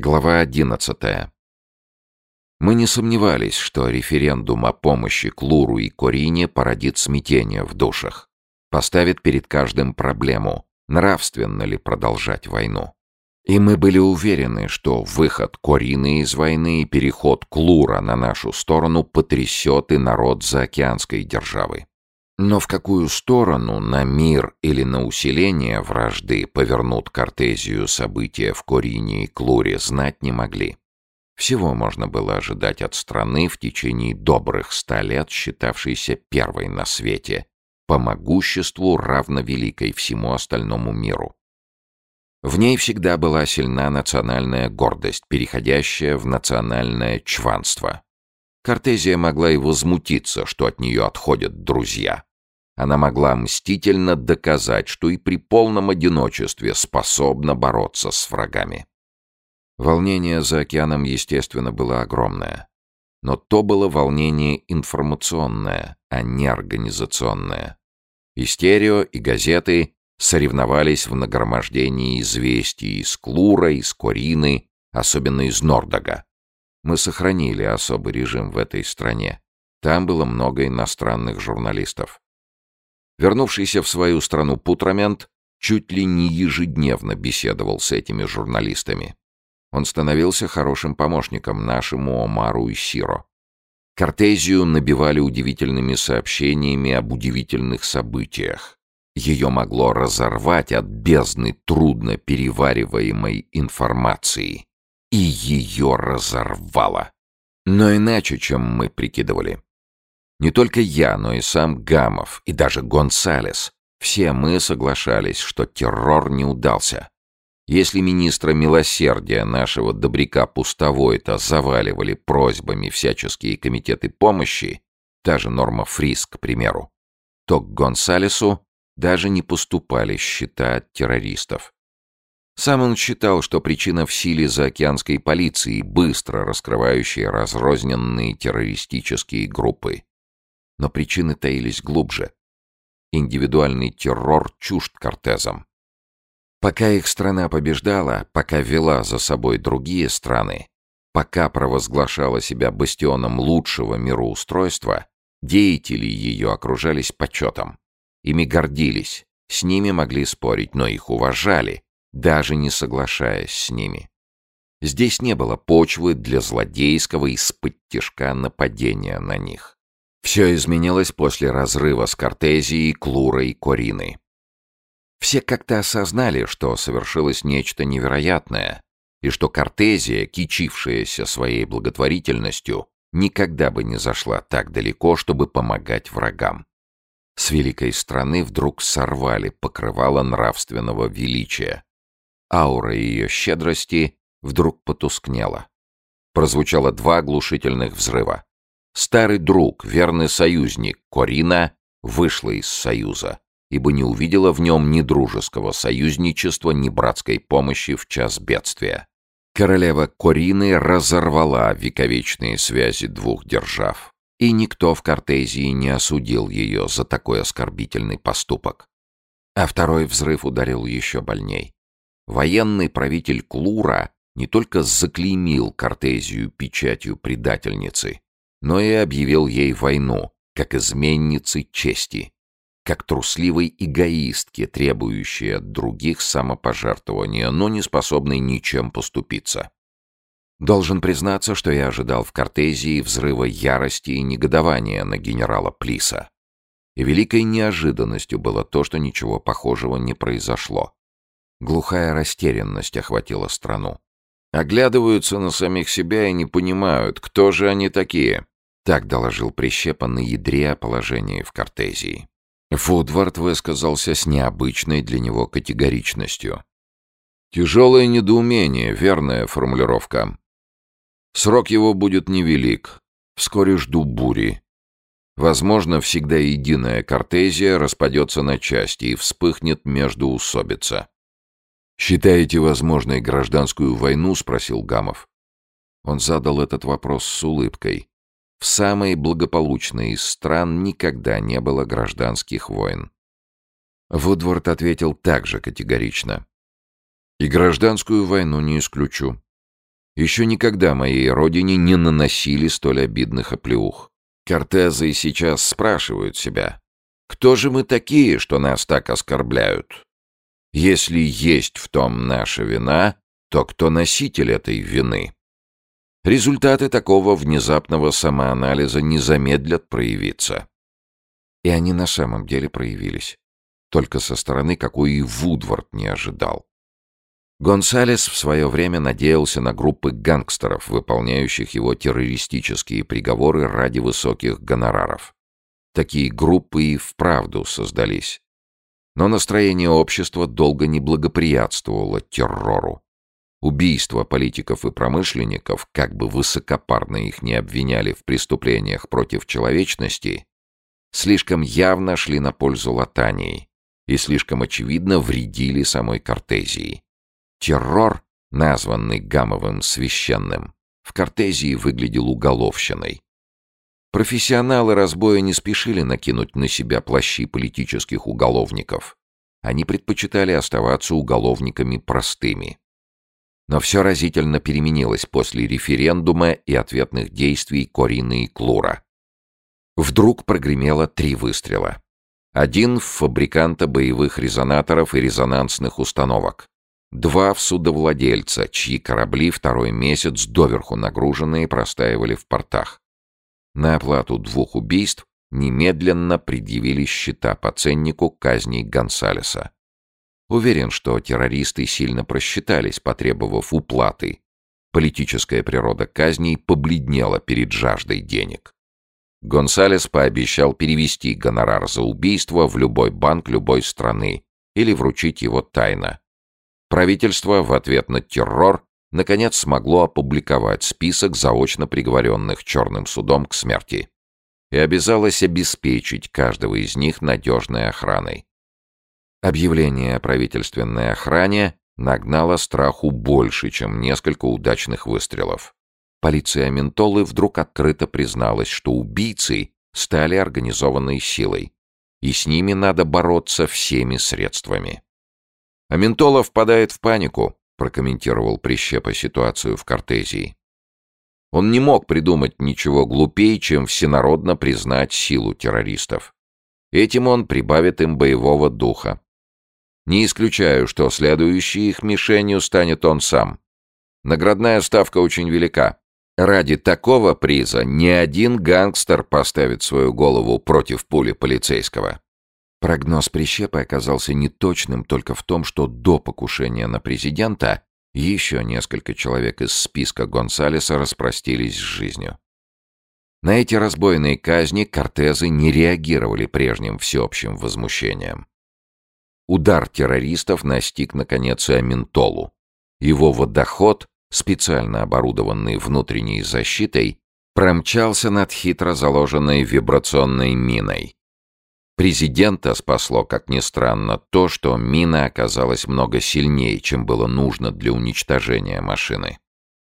Глава 11. Мы не сомневались, что референдум о помощи Клуру и Корине породит смятение в душах, поставит перед каждым проблему, нравственно ли продолжать войну. И мы были уверены, что выход Корины из войны и переход Клура на нашу сторону потрясет и народ заокеанской державы. Но в какую сторону, на мир или на усиление вражды, повернут Кортезию события в Корине и Клуре, знать не могли. Всего можно было ожидать от страны в течение добрых ста лет, считавшейся первой на свете, по могуществу равновеликой всему остальному миру. В ней всегда была сильна национальная гордость, переходящая в национальное чванство. Кортезия могла и возмутиться, что от нее отходят друзья. Она могла мстительно доказать, что и при полном одиночестве способна бороться с врагами. Волнение за океаном, естественно, было огромное. Но то было волнение информационное, а не организационное. И стерео, и газеты соревновались в нагромождении известий из Клура, из Корины, особенно из Нордога. Мы сохранили особый режим в этой стране. Там было много иностранных журналистов. Вернувшийся в свою страну Путрамент чуть ли не ежедневно беседовал с этими журналистами. Он становился хорошим помощником нашему Омару и Сиро. Кортезию набивали удивительными сообщениями об удивительных событиях. Ее могло разорвать от бездны трудно перевариваемой информации. И ее разорвало. Но иначе, чем мы прикидывали. Не только я, но и сам Гамов, и даже Гонсалес. Все мы соглашались, что террор не удался. Если министра милосердия нашего добряка Пустовой-то заваливали просьбами всяческие комитеты помощи, та же Норма Фрис, к примеру, то к Гонсалесу даже не поступали счета от террористов. Сам он считал, что причина в силе заокеанской полиции, быстро раскрывающей разрозненные террористические группы. Но причины таились глубже. Индивидуальный террор чужд Кортезам. Пока их страна побеждала, пока вела за собой другие страны, пока провозглашала себя бастионом лучшего мироустройства, деятели ее окружались почетом. Ими гордились, с ними могли спорить, но их уважали, даже не соглашаясь с ними. Здесь не было почвы для злодейского из-под нападения на них. Все изменилось после разрыва с Кортезией, Клурой Кориной. Все как-то осознали, что совершилось нечто невероятное, и что Кортезия, кичившаяся своей благотворительностью, никогда бы не зашла так далеко, чтобы помогать врагам. С великой страны вдруг сорвали покрывало нравственного величия. Аура ее щедрости вдруг потускнела. Прозвучало два оглушительных взрыва. Старый друг, верный союзник Корина вышла из союза, ибо не увидела в нем ни дружеского союзничества, ни братской помощи в час бедствия. Королева Корины разорвала вековечные связи двух держав, и никто в Кортезии не осудил ее за такой оскорбительный поступок. А второй взрыв ударил еще больней. Военный правитель Клура не только заклеймил Кортезию печатью предательницы, но и объявил ей войну, как изменницы чести, как трусливой эгоистке, требующей от других самопожертвования, но не способной ничем поступиться. Должен признаться, что я ожидал в Кортезии взрыва ярости и негодования на генерала Плиса. И великой неожиданностью было то, что ничего похожего не произошло. Глухая растерянность охватила страну. Оглядываются на самих себя и не понимают, кто же они такие. Так доложил Прищепа на ядре о положении в Кортезии. Фудвард высказался с необычной для него категоричностью. «Тяжелое недоумение, верная формулировка. Срок его будет невелик. Вскоре жду бури. Возможно, всегда единая Кортезия распадется на части и вспыхнет междоусобица. «Считаете возможной гражданскую войну?» — спросил Гамов. Он задал этот вопрос с улыбкой. В самой благополучной из стран никогда не было гражданских войн. Вудворд ответил также категорично. «И гражданскую войну не исключу. Еще никогда моей родине не наносили столь обидных оплеух. Кортезы сейчас спрашивают себя, кто же мы такие, что нас так оскорбляют? Если есть в том наша вина, то кто носитель этой вины? Результаты такого внезапного самоанализа не замедлят проявиться. И они на самом деле проявились. Только со стороны, какой и Вудвард не ожидал. Гонсалес в свое время надеялся на группы гангстеров, выполняющих его террористические приговоры ради высоких гонораров. Такие группы и вправду создались. Но настроение общества долго не благоприятствовало террору. Убийства политиков и промышленников, как бы высокопарно их не обвиняли в преступлениях против человечности, слишком явно шли на пользу Латании и слишком очевидно вредили самой Кортезии. Террор, названный Гамовым священным, в Кортезии выглядел уголовщиной. Профессионалы разбоя не спешили накинуть на себя плащи политических уголовников. Они предпочитали оставаться уголовниками простыми. Но все разительно переменилось после референдума и ответных действий Корины и Клура. Вдруг прогремело три выстрела. Один в фабриканта боевых резонаторов и резонансных установок. Два в судовладельца, чьи корабли второй месяц доверху нагруженные простаивали в портах. На оплату двух убийств немедленно предъявили счета по ценнику казней Гонсалеса. Уверен, что террористы сильно просчитались, потребовав уплаты. Политическая природа казней побледнела перед жаждой денег. Гонсалес пообещал перевести гонорар за убийство в любой банк любой страны или вручить его тайно. Правительство в ответ на террор наконец смогло опубликовать список заочно приговоренных черным судом к смерти и обязалось обеспечить каждого из них надежной охраной. Объявление о правительственной охране нагнало страху больше, чем несколько удачных выстрелов. Полиция Ментолы вдруг открыто призналась, что убийцы стали организованной силой, и с ними надо бороться всеми средствами. А Ментола впадает в панику, прокомментировал Прищепа ситуацию в Кортезии. Он не мог придумать ничего глупее, чем всенародно признать силу террористов. Этим он прибавит им боевого духа. Не исключаю, что следующей их мишенью станет он сам. Наградная ставка очень велика. Ради такого приза ни один гангстер поставит свою голову против пули полицейского. Прогноз Прищепы оказался неточным только в том, что до покушения на президента еще несколько человек из списка Гонсалеса распростились с жизнью. На эти разбойные казни кортезы не реагировали прежним всеобщим возмущением. Удар террористов настиг, наконец, и Аминтолу. Его водоход, специально оборудованный внутренней защитой, промчался над хитро заложенной вибрационной миной. Президента спасло, как ни странно, то, что мина оказалась много сильнее, чем было нужно для уничтожения машины.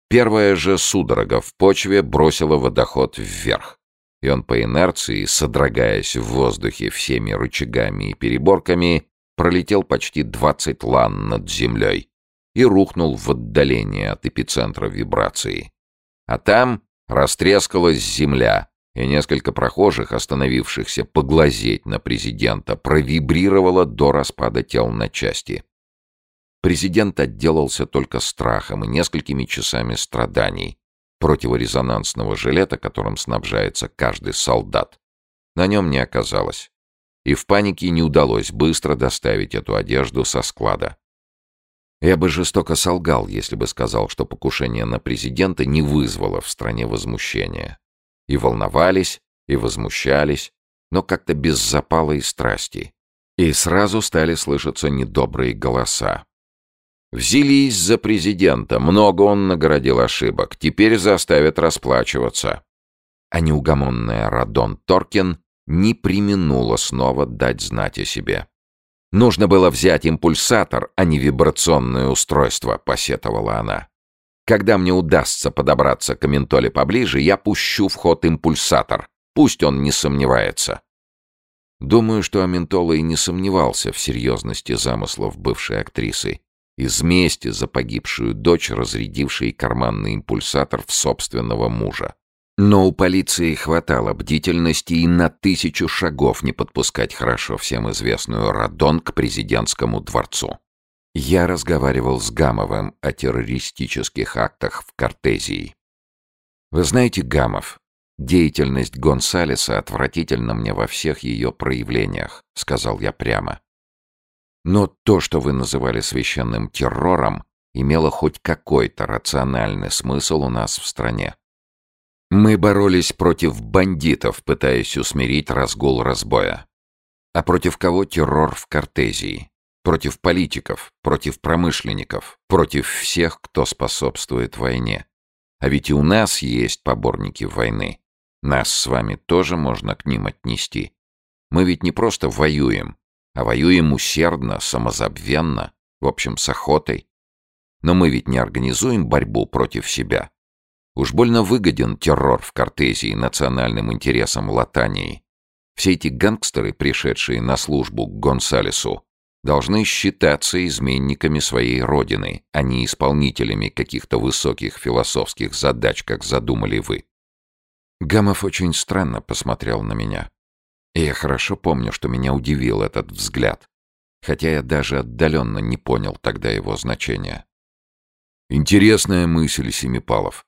Первая же судорога в почве бросила водоход вверх, и он по инерции, содрогаясь в воздухе всеми рычагами и переборками, пролетел почти 20 лан над землей и рухнул в отдаление от эпицентра вибрации. А там растрескалась земля, и несколько прохожих, остановившихся поглазеть на президента, провибрировало до распада тел на части. Президент отделался только страхом и несколькими часами страданий. Противорезонансного жилета, которым снабжается каждый солдат, на нем не оказалось. И в панике не удалось быстро доставить эту одежду со склада. Я бы жестоко солгал, если бы сказал, что покушение на президента не вызвало в стране возмущения и волновались, и возмущались, но как-то без запала и страсти. И сразу стали слышаться недобрые голоса. Взялись за президента, много он наградил ошибок, теперь заставят расплачиваться. А неугомонная Радон Торкин не применула снова дать знать о себе. «Нужно было взять импульсатор, а не вибрационное устройство», — посетовала она. Когда мне удастся подобраться к Ментоле поближе, я пущу в ход импульсатор. Пусть он не сомневается. Думаю, что Аментола и не сомневался в серьезности замыслов бывшей актрисы из мести за погибшую дочь, разрядившей карманный импульсатор в собственного мужа. Но у полиции хватало бдительности и на тысячу шагов не подпускать хорошо всем известную Радон к президентскому дворцу. Я разговаривал с Гамовым о террористических актах в Кортезии. Вы знаете, Гамов, деятельность Гонсалеса отвратительна мне во всех ее проявлениях, сказал я прямо. Но то, что вы называли священным террором, имело хоть какой-то рациональный смысл у нас в стране. Мы боролись против бандитов, пытаясь усмирить разгул разбоя. А против кого террор в Кортезии? Против политиков, против промышленников, против всех, кто способствует войне. А ведь и у нас есть поборники войны. Нас с вами тоже можно к ним отнести. Мы ведь не просто воюем, а воюем усердно, самозабвенно, в общем, с охотой. Но мы ведь не организуем борьбу против себя. Уж больно выгоден террор в Кортезии национальным интересам Латании. Все эти гангстеры, пришедшие на службу к Гонсалесу, должны считаться изменниками своей родины, а не исполнителями каких-то высоких философских задач, как задумали вы. Гамов очень странно посмотрел на меня. И я хорошо помню, что меня удивил этот взгляд, хотя я даже отдаленно не понял тогда его значения. Интересная мысль, Семипалов.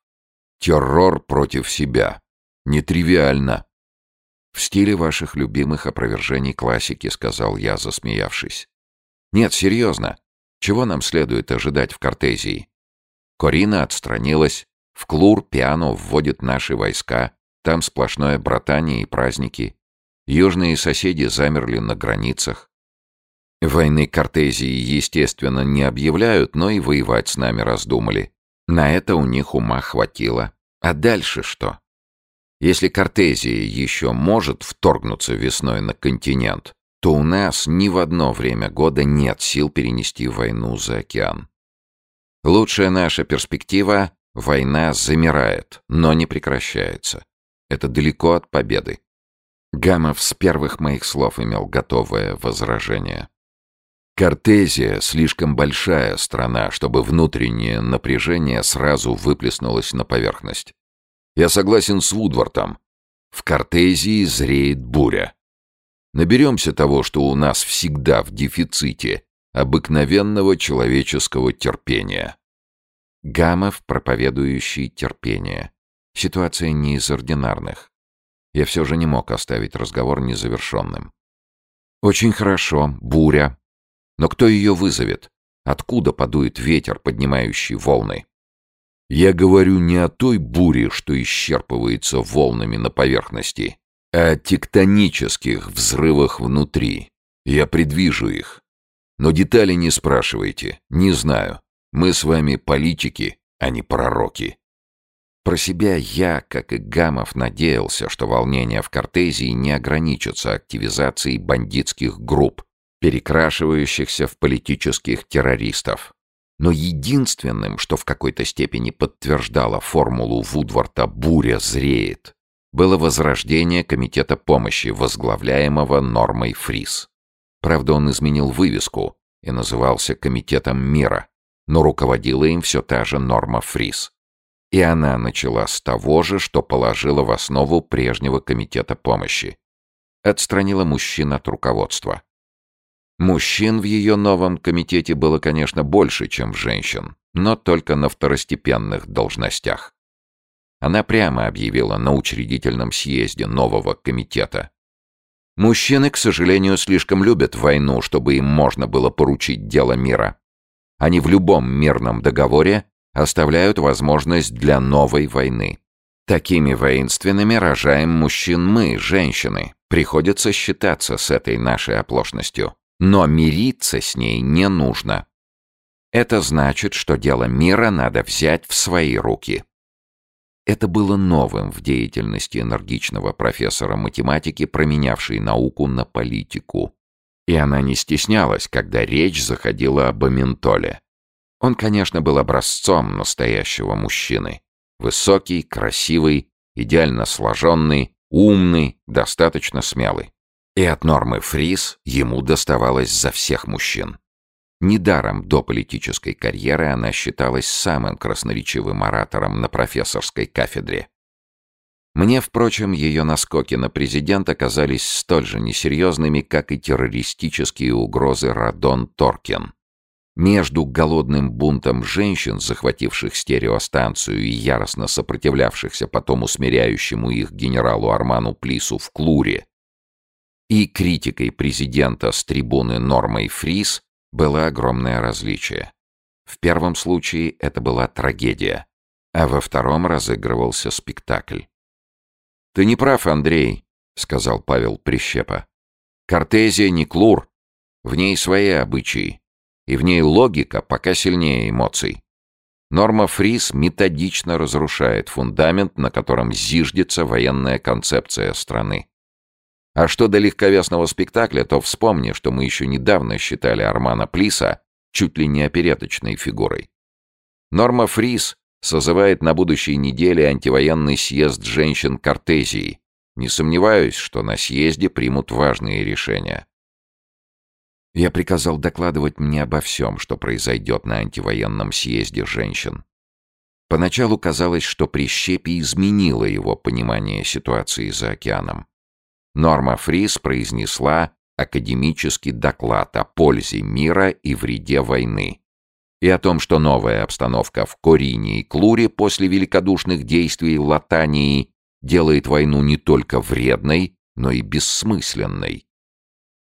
Террор против себя. Нетривиально. В стиле ваших любимых опровержений классики, сказал я, засмеявшись. Нет, серьезно. Чего нам следует ожидать в Кортезии? Корина отстранилась. В Клур Пиано вводит наши войска. Там сплошное братание и праздники. Южные соседи замерли на границах. Войны Кортезии, естественно, не объявляют, но и воевать с нами раздумали. На это у них ума хватило. А дальше что? Если Кортезия еще может вторгнуться весной на континент, то у нас ни в одно время года нет сил перенести войну за океан. Лучшая наша перспектива — война замирает, но не прекращается. Это далеко от победы. Гамов с первых моих слов имел готовое возражение. Кортезия — слишком большая страна, чтобы внутреннее напряжение сразу выплеснулось на поверхность. Я согласен с Вудвортом. В Кортезии зреет буря. Наберемся того, что у нас всегда в дефиците, обыкновенного человеческого терпения. Гамов, проповедующий терпение. Ситуация не из ординарных. Я все же не мог оставить разговор незавершенным. Очень хорошо, буря. Но кто ее вызовет? Откуда подует ветер, поднимающий волны? Я говорю не о той буре, что исчерпывается волнами на поверхности, о тектонических взрывах внутри. Я предвижу их. Но детали не спрашивайте, не знаю. Мы с вами политики, а не пророки. Про себя я, как и Гамов, надеялся, что волнения в Кортезии не ограничатся активизацией бандитских групп, перекрашивающихся в политических террористов. Но единственным, что в какой-то степени подтверждало формулу Вудворта «буря зреет», было возрождение Комитета помощи, возглавляемого Нормой Фрис. Правда, он изменил вывеску и назывался Комитетом мира, но руководила им все та же Норма Фрис. И она начала с того же, что положила в основу прежнего Комитета помощи. Отстранила мужчин от руководства. Мужчин в ее новом комитете было, конечно, больше, чем женщин, но только на второстепенных должностях. Она прямо объявила на учредительном съезде нового комитета. Мужчины, к сожалению, слишком любят войну, чтобы им можно было поручить дело мира. Они в любом мирном договоре оставляют возможность для новой войны. Такими воинственными рожаем мужчин мы, женщины. Приходится считаться с этой нашей оплошностью. Но мириться с ней не нужно. Это значит, что дело мира надо взять в свои руки. Это было новым в деятельности энергичного профессора математики, променявшей науку на политику. И она не стеснялась, когда речь заходила об Аментоле. Он, конечно, был образцом настоящего мужчины. Высокий, красивый, идеально сложенный, умный, достаточно смелый. И от нормы Фрис ему доставалось за всех мужчин. Недаром до политической карьеры она считалась самым красноречивым оратором на профессорской кафедре. Мне, впрочем, ее наскоки на президента казались столь же несерьезными, как и террористические угрозы Радон Торкин. Между голодным бунтом женщин, захвативших стереостанцию и яростно сопротивлявшихся потом усмиряющему их генералу Арману Плису в Клуре, и критикой президента с трибуны Нормой Фрис было огромное различие. В первом случае это была трагедия, а во втором разыгрывался спектакль. «Ты не прав, Андрей», — сказал Павел Прищепа. «Кортезия не клур. В ней свои обычаи. И в ней логика пока сильнее эмоций. Норма Фрис методично разрушает фундамент, на котором зиждется военная концепция страны. А что до легковесного спектакля, то вспомни, что мы еще недавно считали Армана Плиса чуть ли не опереточной фигурой. Норма Фрис созывает на будущей неделе антивоенный съезд женщин Кортезии. Не сомневаюсь, что на съезде примут важные решения. Я приказал докладывать мне обо всем, что произойдет на антивоенном съезде женщин. Поначалу казалось, что Прищепи изменило его понимание ситуации за океаном. Норма Фрис произнесла академический доклад о пользе мира и вреде войны. И о том, что новая обстановка в Корине и Клуре после великодушных действий Латании делает войну не только вредной, но и бессмысленной.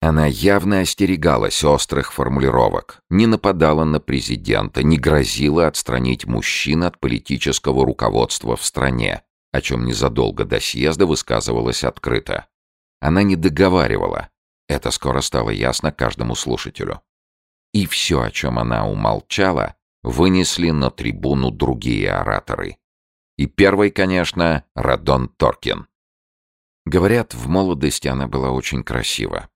Она явно остерегалась острых формулировок, не нападала на президента, не грозила отстранить мужчин от политического руководства в стране, о чем незадолго до съезда высказывалась открыто. Она не договаривала. Это скоро стало ясно каждому слушателю. И все, о чем она умолчала, вынесли на трибуну другие ораторы. И первый, конечно, Радон Торкин. Говорят, в молодости она была очень красива.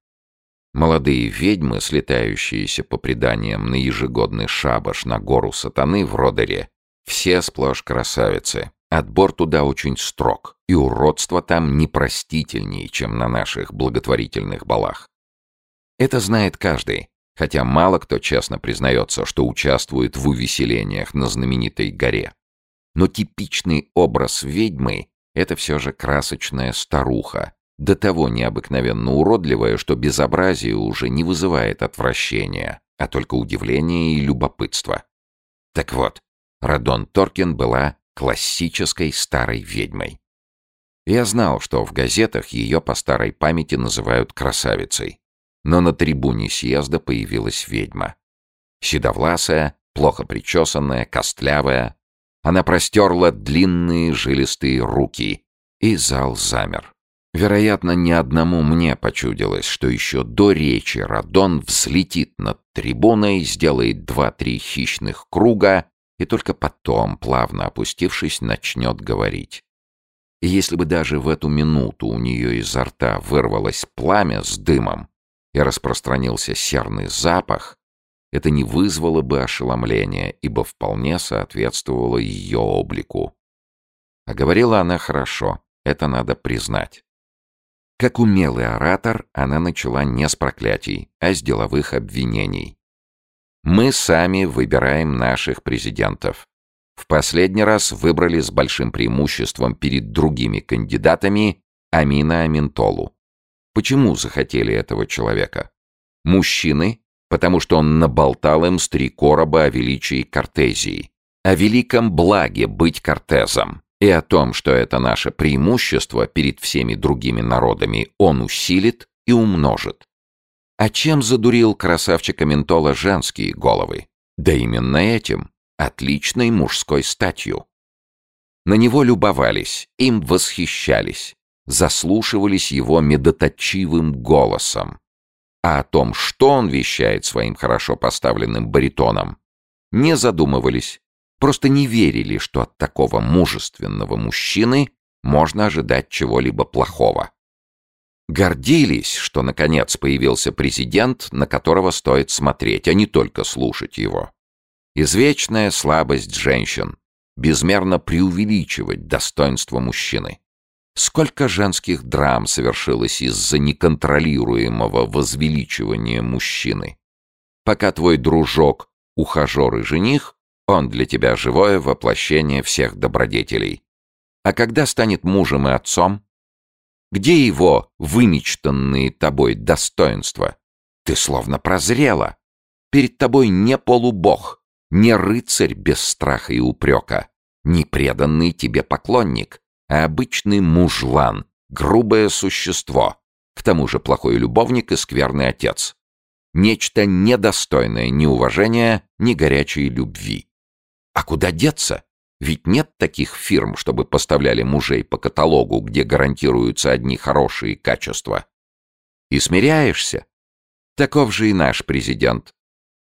Молодые ведьмы, слетающиеся по преданиям на ежегодный шабаш на гору сатаны в Родере, все сплошь красавицы. Отбор туда очень строг, и уродство там непростительнее, чем на наших благотворительных балах. Это знает каждый, хотя мало кто честно признается, что участвует в увеселениях на знаменитой горе. Но типичный образ ведьмы — это все же красочная старуха, до того необыкновенно уродливая, что безобразие уже не вызывает отвращения, а только удивления и любопытства. Так вот, Радон Торкин была классической старой ведьмой. Я знал, что в газетах ее по старой памяти называют красавицей. Но на трибуне съезда появилась ведьма. Седовласая, плохо причесанная, костлявая. Она простерла длинные жилистые руки, и зал замер. Вероятно, ни одному мне почудилось, что еще до речи Радон взлетит над трибуной, сделает два-три хищных круга и только потом, плавно опустившись, начнет говорить. И если бы даже в эту минуту у нее изо рта вырвалось пламя с дымом и распространился серный запах, это не вызвало бы ошеломления, ибо вполне соответствовало ее облику. А говорила она хорошо, это надо признать. Как умелый оратор, она начала не с проклятий, а с деловых обвинений. Мы сами выбираем наших президентов. В последний раз выбрали с большим преимуществом перед другими кандидатами Амина Аминтолу. Почему захотели этого человека? Мужчины, потому что он наболтал им с три короба о величии Кортезии, о великом благе быть Кортезом и о том, что это наше преимущество перед всеми другими народами он усилит и умножит. А чем задурил красавчика Ментола женские головы? Да именно этим, отличной мужской статью. На него любовались, им восхищались, заслушивались его медоточивым голосом. А о том, что он вещает своим хорошо поставленным баритоном, не задумывались, просто не верили, что от такого мужественного мужчины можно ожидать чего-либо плохого. Гордились, что наконец появился президент, на которого стоит смотреть, а не только слушать его. Извечная слабость женщин — безмерно преувеличивать достоинство мужчины. Сколько женских драм совершилось из-за неконтролируемого возвеличивания мужчины. Пока твой дружок — ухажер и жених, он для тебя живое воплощение всех добродетелей. А когда станет мужем и отцом? Где его вымечтанные тобой достоинства? Ты словно прозрела. Перед тобой не полубог, не рыцарь без страха и упрека, не преданный тебе поклонник, а обычный мужлан, грубое существо, к тому же плохой любовник и скверный отец. Нечто недостойное ни уважения, ни горячей любви. А куда деться? Ведь нет таких фирм, чтобы поставляли мужей по каталогу, где гарантируются одни хорошие качества. И смиряешься. Таков же и наш президент.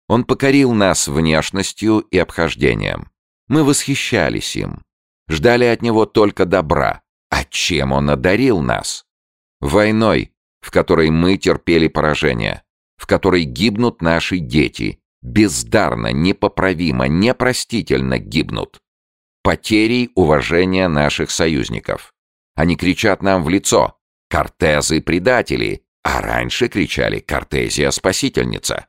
Он покорил нас внешностью и обхождением. Мы восхищались им. Ждали от него только добра. А чем он одарил нас? Войной, в которой мы терпели поражение, в которой гибнут наши дети, бездарно, непоправимо, непростительно гибнут. Потерей уважения наших союзников. Они кричат нам в лицо «Кортезы – предатели», а раньше кричали «Кортезия – спасительница».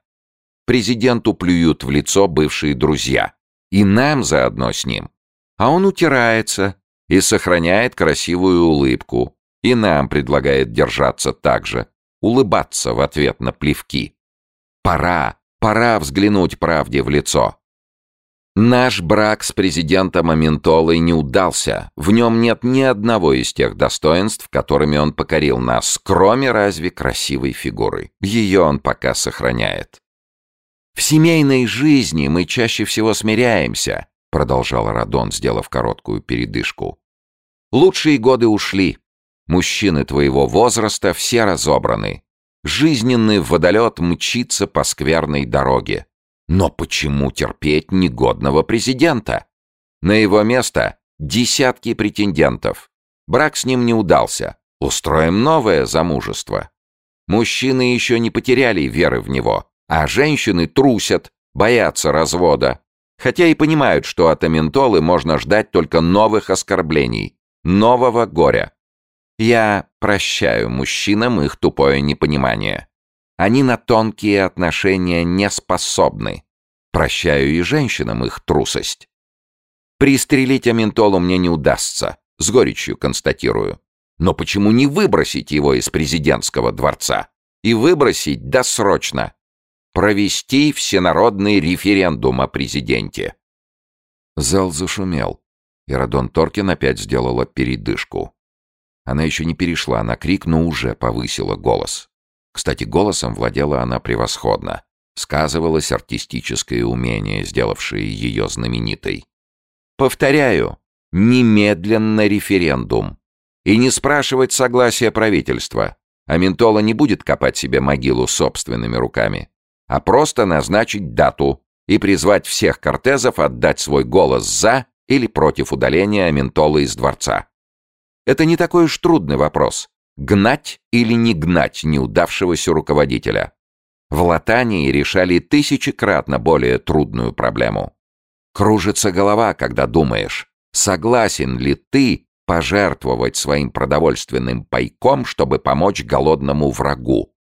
Президенту плюют в лицо бывшие друзья. И нам заодно с ним. А он утирается и сохраняет красивую улыбку. И нам предлагает держаться так же, улыбаться в ответ на плевки. Пора, Пора взглянуть правде в лицо. Наш брак с президентом Аментолой не удался. В нем нет ни одного из тех достоинств, которыми он покорил нас, кроме разве красивой фигуры. Ее он пока сохраняет. «В семейной жизни мы чаще всего смиряемся», продолжал Радон, сделав короткую передышку. «Лучшие годы ушли. Мужчины твоего возраста все разобраны. Жизненный водолет мчится по скверной дороге. Но почему терпеть негодного президента? На его место десятки претендентов. Брак с ним не удался. Устроим новое замужество. Мужчины еще не потеряли веры в него, а женщины трусят, боятся развода. Хотя и понимают, что от Аментолы можно ждать только новых оскорблений, нового горя. Я прощаю мужчинам их тупое непонимание. Они на тонкие отношения не способны. Прощаю и женщинам их трусость. Пристрелить Аментолу мне не удастся, с горечью констатирую. Но почему не выбросить его из президентского дворца? И выбросить досрочно. Провести всенародный референдум о президенте. Зал зашумел, и Радон Торкин опять сделала передышку. Она еще не перешла на крик, но уже повысила голос. Кстати, голосом владела она превосходно. Сказывалось артистическое умение, сделавшее ее знаменитой. «Повторяю, немедленно референдум. И не спрашивать согласия правительства. А Ментола не будет копать себе могилу собственными руками, а просто назначить дату и призвать всех кортезов отдать свой голос за или против удаления Аментолы из дворца. Это не такой уж трудный вопрос. Гнать или не гнать неудавшегося руководителя. В Латании решали тысячекратно более трудную проблему. Кружится голова, когда думаешь, согласен ли ты пожертвовать своим продовольственным пайком, чтобы помочь голодному врагу.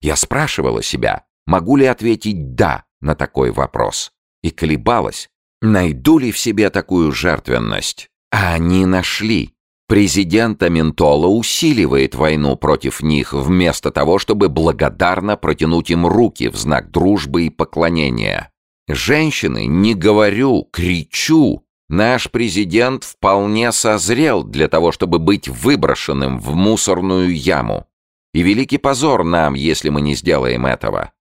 Я спрашивала себя, могу ли ответить «да» на такой вопрос. И колебалась, найду ли в себе такую жертвенность. А они нашли. Президент Аментола усиливает войну против них вместо того, чтобы благодарно протянуть им руки в знак дружбы и поклонения. Женщины, не говорю, кричу, наш президент вполне созрел для того, чтобы быть выброшенным в мусорную яму. И великий позор нам, если мы не сделаем этого.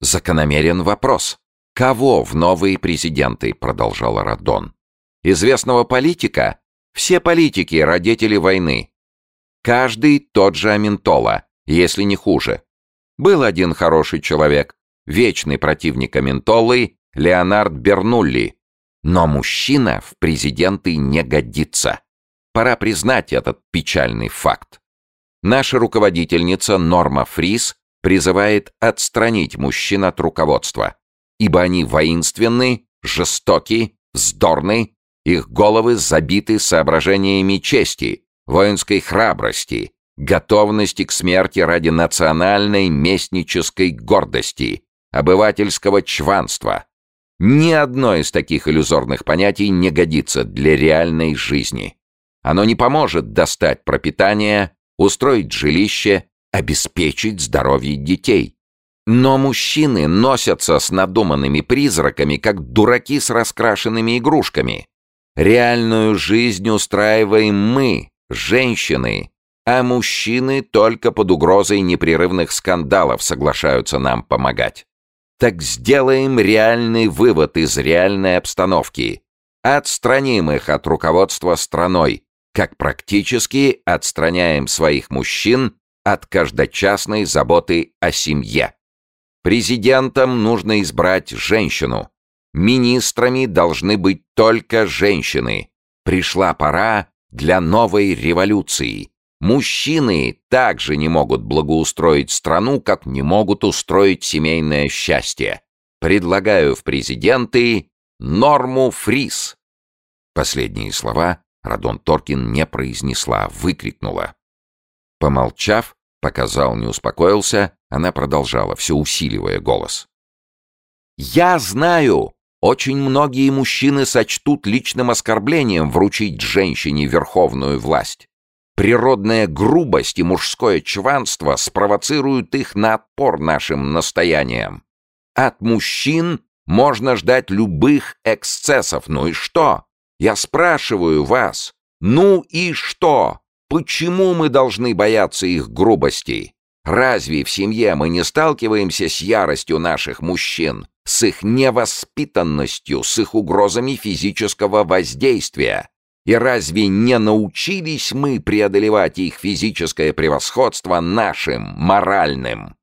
Закономерен вопрос. Кого в новые президенты, продолжал Радон. Известного политика – все политики — родители войны. Каждый тот же Аментола, если не хуже. Был один хороший человек, вечный противник Аментолы, Леонард Бернулли. Но мужчина в президенты не годится. Пора признать этот печальный факт. Наша руководительница Норма Фрис призывает отстранить мужчин от руководства, ибо они воинственны, жестоки, вздорны их головы забиты соображениями чести, воинской храбрости, готовности к смерти ради национальной местнической гордости, обывательского чванства. Ни одно из таких иллюзорных понятий не годится для реальной жизни. Оно не поможет достать пропитание, устроить жилище, обеспечить здоровье детей. Но мужчины носятся с надуманными призраками, как дураки с раскрашенными игрушками. Реальную жизнь устраиваем мы, женщины, а мужчины только под угрозой непрерывных скандалов соглашаются нам помогать. Так сделаем реальный вывод из реальной обстановки. Отстраним их от руководства страной, как практически отстраняем своих мужчин от каждочасной заботы о семье. Президентом нужно избрать женщину. Министрами должны быть только женщины. Пришла пора для новой революции. Мужчины также не могут благоустроить страну, как не могут устроить семейное счастье. Предлагаю в президенты Норму Фрис. Последние слова Радон Торкин не произнесла, выкрикнула. Помолчав, показал, не успокоился, она продолжала, все усиливая голос. «Я знаю, очень многие мужчины сочтут личным оскорблением вручить женщине верховную власть. Природная грубость и мужское чванство спровоцируют их на отпор нашим настояниям. От мужчин можно ждать любых эксцессов, ну и что? Я спрашиваю вас, ну и что? Почему мы должны бояться их грубости? Разве в семье мы не сталкиваемся с яростью наших мужчин, с их невоспитанностью, с их угрозами физического воздействия? И разве не научились мы преодолевать их физическое превосходство нашим, моральным?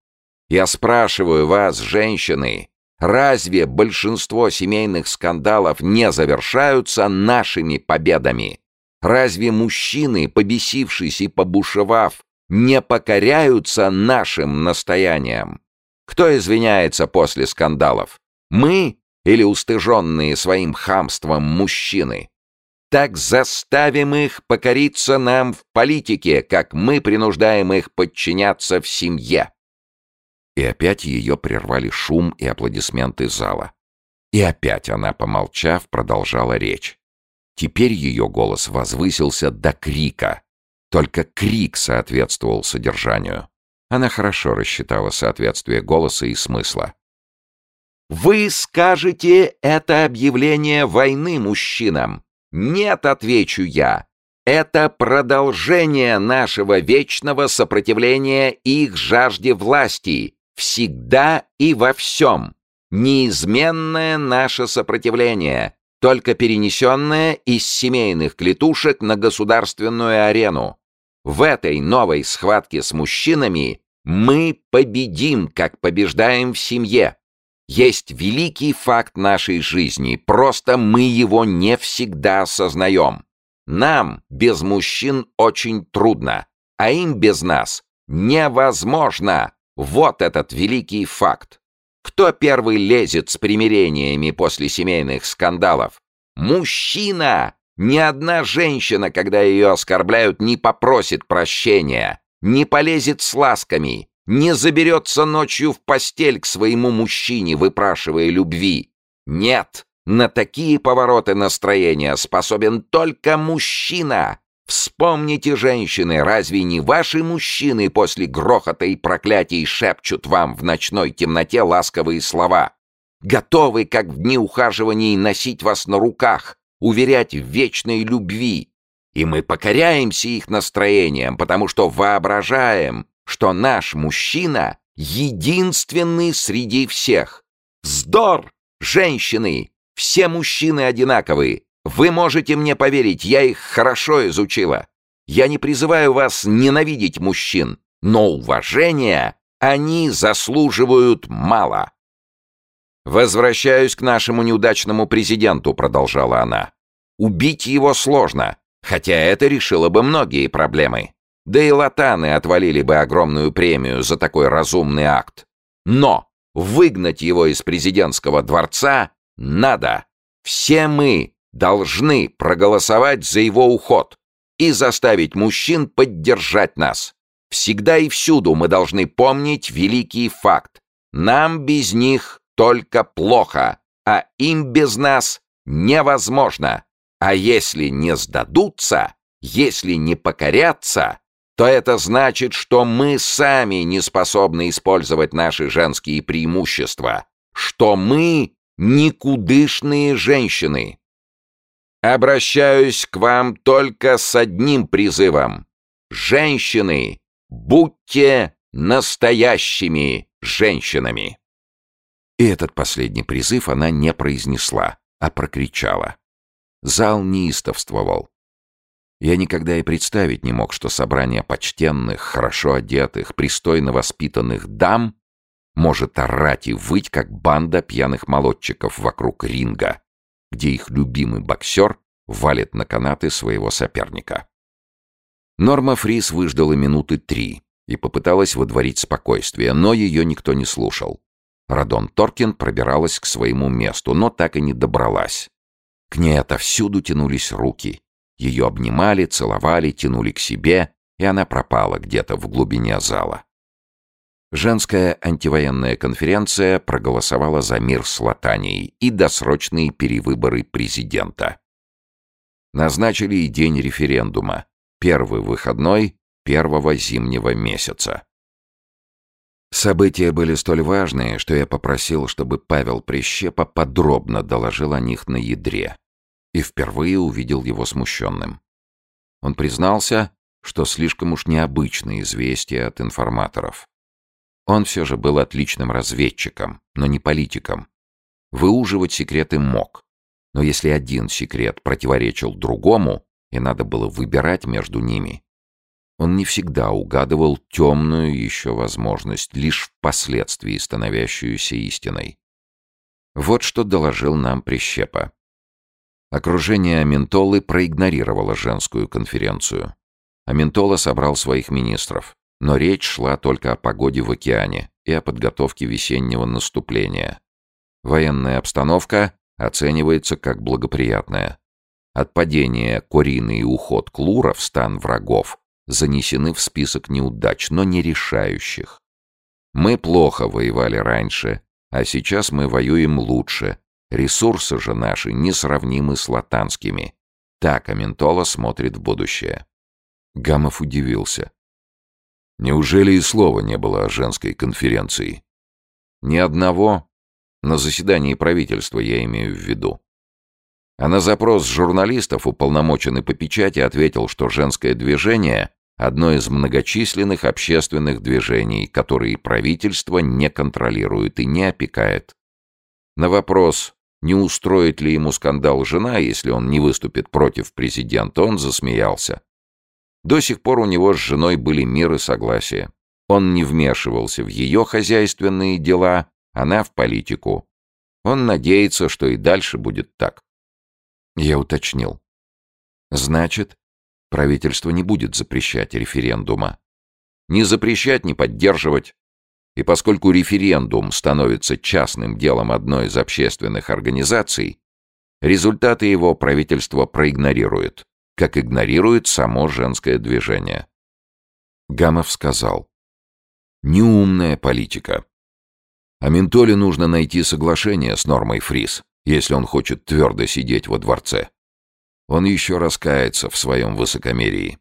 Я спрашиваю вас, женщины, разве большинство семейных скандалов не завершаются нашими победами? Разве мужчины, побесившись и побушевав, не покоряются нашим настояниям? Кто извиняется после скандалов? Мы или устыженные своим хамством мужчины? Так заставим их покориться нам в политике, как мы принуждаем их подчиняться в семье. И опять ее прервали шум и аплодисменты зала. И опять она, помолчав, продолжала речь. Теперь ее голос возвысился до крика. Только крик соответствовал содержанию. Она хорошо рассчитала соответствие голоса и смысла. «Вы скажете это объявление войны мужчинам. Нет, отвечу я. Это продолжение нашего вечного сопротивления их жажде власти, всегда и во всем. Неизменное наше сопротивление, только перенесенное из семейных клетушек на государственную арену. В этой новой схватке с мужчинами мы победим, как побеждаем в семье. Есть великий факт нашей жизни, просто мы его не всегда осознаем. Нам без мужчин очень трудно, а им без нас невозможно. Вот этот великий факт. Кто первый лезет с примирениями после семейных скандалов? Мужчина! Ни одна женщина, когда ее оскорбляют, не попросит прощения, не полезет с ласками, не заберется ночью в постель к своему мужчине, выпрашивая любви. Нет, на такие повороты настроения способен только мужчина. Вспомните, женщины, разве не ваши мужчины после грохота и проклятий шепчут вам в ночной темноте ласковые слова? Готовы, как в дни ухаживаний, носить вас на руках, уверять в вечной любви. И мы покоряемся их настроениям, потому что воображаем, что наш мужчина единственный среди всех. Вздор! Женщины! Все мужчины одинаковые. Вы можете мне поверить, я их хорошо изучила. Я не призываю вас ненавидеть мужчин, но уважения они заслуживают мало. «Возвращаюсь к нашему неудачному президенту», — продолжала она. «Убить его сложно, хотя это решило бы многие проблемы. Да и латаны отвалили бы огромную премию за такой разумный акт. Но выгнать его из президентского дворца надо. Все мы должны проголосовать за его уход и заставить мужчин поддержать нас. Всегда и всюду мы должны помнить великий факт. Нам без них только плохо, а им без нас невозможно. А если не сдадутся, если не покорятся, то это значит, что мы сами не способны использовать наши женские преимущества, что мы никудышные женщины. Обращаюсь к вам только с одним призывом. Женщины, будьте настоящими женщинами. И этот последний призыв она не произнесла, а прокричала. Зал неистовствовал. Я никогда и представить не мог, что собрание почтенных, хорошо одетых, пристойно воспитанных дам может орать и выть, как банда пьяных молодчиков вокруг ринга, где их любимый боксер валит на канаты своего соперника. Норма Фрис выждала минуты три и попыталась водворить спокойствие, но ее никто не слушал. Радон Торкин пробиралась к своему месту, но так и не добралась. К ней отовсюду тянулись руки. Ее обнимали, целовали, тянули к себе, и она пропала где-то в глубине зала. Женская антивоенная конференция проголосовала за мир с Латанией и досрочные перевыборы президента. Назначили и день референдума, первый выходной первого зимнего месяца. События были столь важные, что я попросил, чтобы Павел Прищепа подробно доложил о них на ядре. И впервые увидел его смущенным. Он признался, что слишком уж необычные известия от информаторов. Он все же был отличным разведчиком, но не политиком. Выуживать секреты мог. Но если один секрет противоречил другому, и надо было выбирать между ними, он не всегда угадывал темную еще возможность, лишь впоследствии становящуюся истиной. Вот что доложил нам Прищепа. Окружение Аментолы проигнорировало женскую конференцию. Аментола собрал своих министров, но речь шла только о погоде в океане и о подготовке весеннего наступления. Военная обстановка оценивается как благоприятная. Отпадение Корины и уход Клура в стан врагов занесены в список неудач, но не решающих. Мы плохо воевали раньше, а сейчас мы воюем лучше. Ресурсы же наши несравнимы с латанскими. Так Аментола смотрит в будущее. Гамов удивился. Неужели и слова не было о женской конференции? Ни одного. На заседании правительства я имею в виду. А на запрос журналистов уполномоченный по печати ответил, что женское движение одно из многочисленных общественных движений, которые правительство не контролирует и не опекает. На вопрос, не устроит ли ему скандал жена, если он не выступит против президента, он засмеялся. До сих пор у него с женой были мир и согласие. Он не вмешивался в ее хозяйственные дела, она в политику. Он надеется, что и дальше будет так. Я уточнил. Значит, Правительство не будет запрещать референдума. Не запрещать, не поддерживать. И поскольку референдум становится частным делом одной из общественных организаций, результаты его правительство проигнорирует, как игнорирует само женское движение. Гамов сказал. Неумная политика. А Ментоле нужно найти соглашение с Нормой Фрис, если он хочет твердо сидеть во дворце. Он еще раскается в своем высокомерии.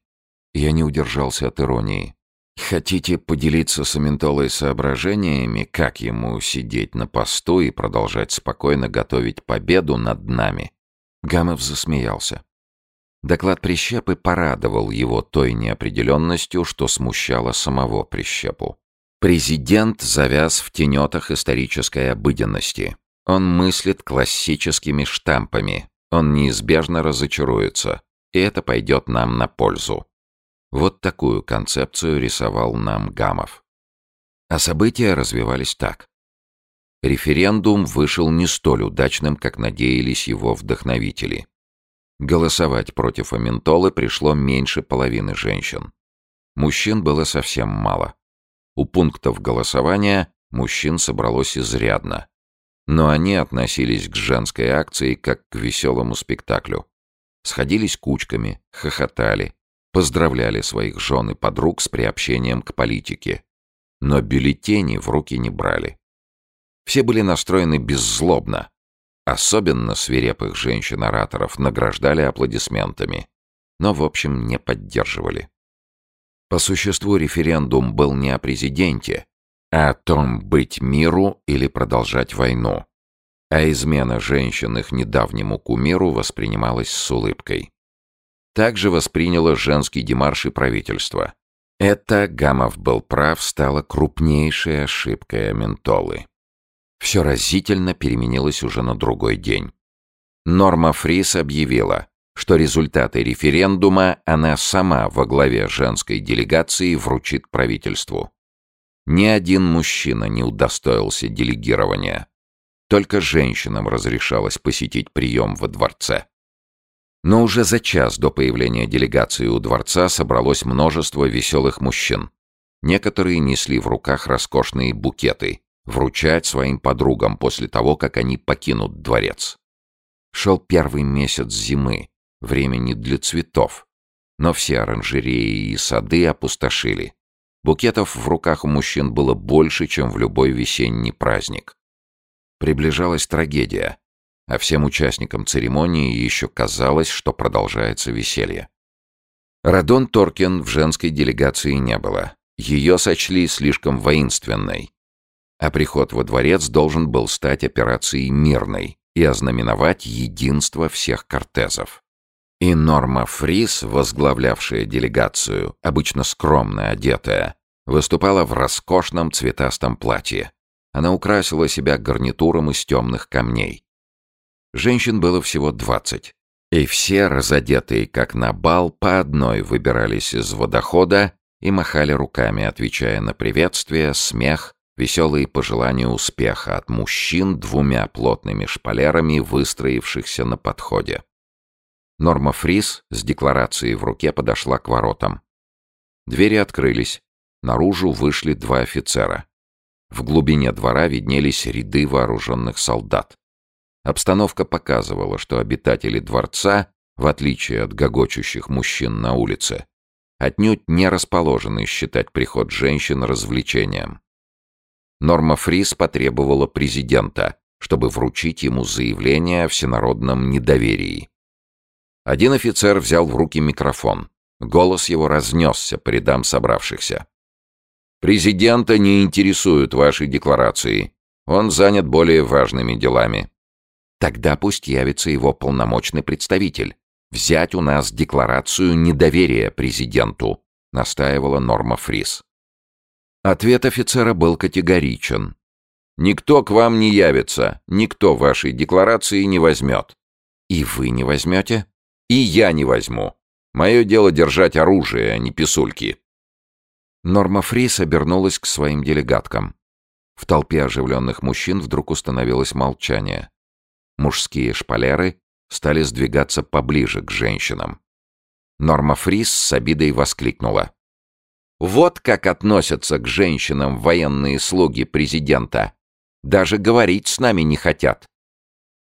Я не удержался от иронии. Хотите поделиться с Аментолой соображениями, как ему сидеть на посту и продолжать спокойно готовить победу над нами? Гамов засмеялся. Доклад Прищепы порадовал его той неопределенностью, что смущало самого Прищепу. Президент завяз в тенетах исторической обыденности. Он мыслит классическими штампами, он неизбежно разочаруется, и это пойдет нам на пользу. Вот такую концепцию рисовал нам Гамов. А события развивались так. Референдум вышел не столь удачным, как надеялись его вдохновители. Голосовать против Аментолы пришло меньше половины женщин. Мужчин было совсем мало. У пунктов голосования мужчин собралось изрядно, но они относились к женской акции как к веселому спектаклю. Сходились кучками, хохотали, поздравляли своих жен и подруг с приобщением к политике. Но бюллетени в руки не брали. Все были настроены беззлобно. Особенно свирепых женщин-ораторов награждали аплодисментами, но, в общем, не поддерживали. По существу референдум был не о президенте, а о том, быть миру или продолжать войну. А измена женщин их недавнему кумиру воспринималась с улыбкой. Также восприняло женский демарш и правительство. Это, Гамов был прав, стало крупнейшей ошибкой Аментолы. Все разительно переменилось уже на другой день. Норма Фрис объявила, что результаты референдума она сама во главе женской делегации вручит правительству. Ни один мужчина не удостоился делегирования. Только женщинам разрешалось посетить прием во дворце. Но уже за час до появления делегации у дворца собралось множество веселых мужчин. Некоторые несли в руках роскошные букеты, вручать своим подругам после того, как они покинут дворец. Шел первый месяц зимы, время не для цветов, но все оранжереи и сады опустошили. Букетов в руках у мужчин было больше, чем в любой весенний праздник. Приближалась трагедия а всем участникам церемонии еще казалось, что продолжается веселье. Радон Торкин в женской делегации не было. Ее сочли слишком воинственной. А приход во дворец должен был стать операцией мирной и ознаменовать единство всех кортезов. И Норма Фрис, возглавлявшая делегацию, обычно скромно одетая, выступала в роскошном цветастом платье. Она украсила себя гарнитуром из темных камней. Женщин было всего двадцать. И все, разодетые как на бал, по одной выбирались из водохода и махали руками, отвечая на приветствия, смех, веселые пожелания успеха от мужчин двумя плотными шпалерами, выстроившихся на подходе. Норма Фрис с декларацией в руке подошла к воротам. Двери открылись. Наружу вышли два офицера. В глубине двора виднелись ряды вооруженных солдат. Обстановка показывала, что обитатели дворца, в отличие от гогочущих мужчин на улице, отнюдь не расположены считать приход женщин развлечением. Норма Фрис потребовала президента, чтобы вручить ему заявление о всенародном недоверии. Один офицер взял в руки микрофон. Голос его разнесся по рядам собравшихся. «Президента не интересуют ваши декларации. Он занят более важными делами. Тогда пусть явится его полномочный представитель. Взять у нас декларацию недоверия президенту, настаивала Норма Фрис. Ответ офицера был категоричен. Никто к вам не явится, никто вашей декларации не возьмет. И вы не возьмете? И я не возьму. Мое дело держать оружие, а не писульки. Норма Фрис обернулась к своим делегаткам. В толпе оживленных мужчин вдруг установилось молчание. Мужские шпалеры стали сдвигаться поближе к женщинам. Норма Фрис с обидой воскликнула. «Вот как относятся к женщинам военные слуги президента. Даже говорить с нами не хотят».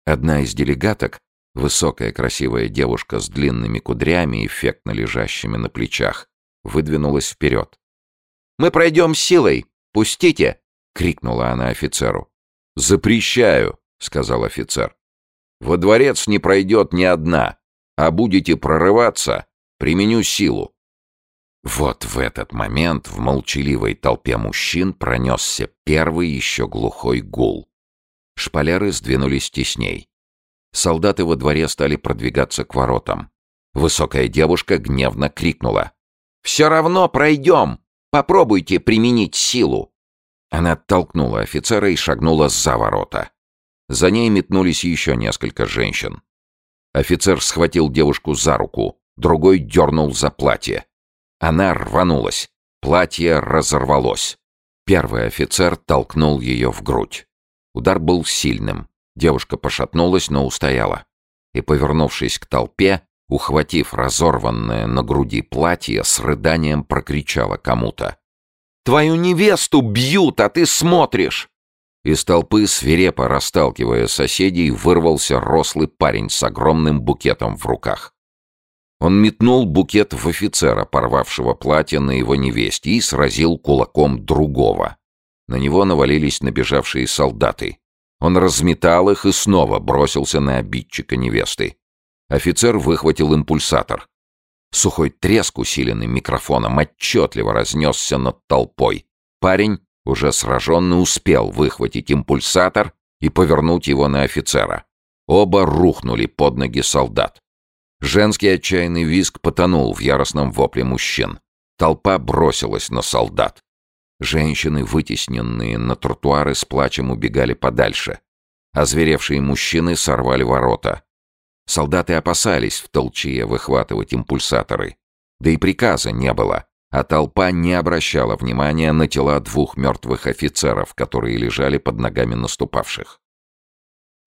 Одна из делегаток, высокая красивая девушка с длинными кудрями, эффектно лежащими на плечах, выдвинулась вперед. «Мы пройдем силой! Пустите!» — крикнула она офицеру. «Запрещаю!» — сказал офицер. «Во дворец не пройдет ни одна, а будете прорываться, применю силу». Вот в этот момент в молчаливой толпе мужчин пронесся первый еще глухой гул. Шпалеры сдвинулись тесней. Солдаты во дворе стали продвигаться к воротам. Высокая девушка гневно крикнула. «Все равно пройдем! Попробуйте применить силу!» Она оттолкнула офицера и шагнула за ворота. За ней метнулись еще несколько женщин. Офицер схватил девушку за руку, другой дернул за платье. Она рванулась. Платье разорвалось. Первый офицер толкнул ее в грудь. Удар был сильным. Девушка пошатнулась, но устояла. И, повернувшись к толпе, ухватив разорванное на груди платье, с рыданием прокричала кому-то. «Твою невесту бьют, а ты смотришь!» Из толпы, свирепо расталкивая соседей, вырвался рослый парень с огромным букетом в руках. Он метнул букет в офицера, порвавшего платье на его невесте, и сразил кулаком другого. На него навалились набежавшие солдаты. Он разметал их и снова бросился на обидчика невесты. Офицер выхватил импульсатор. Сухой треск, усиленный микрофоном, отчетливо разнесся над толпой. Парень, уже сраженный, успел выхватить импульсатор и повернуть его на офицера. Оба рухнули под ноги солдат. Женский отчаянный визг потонул в яростном вопле мужчин. Толпа бросилась на солдат. Женщины, вытесненные на тротуары, с плачем убегали подальше. Озверевшие мужчины сорвали ворота. Солдаты опасались в толчье выхватывать импульсаторы. Да и приказа не было, а толпа не обращала внимания на тела двух мертвых офицеров, которые лежали под ногами наступавших.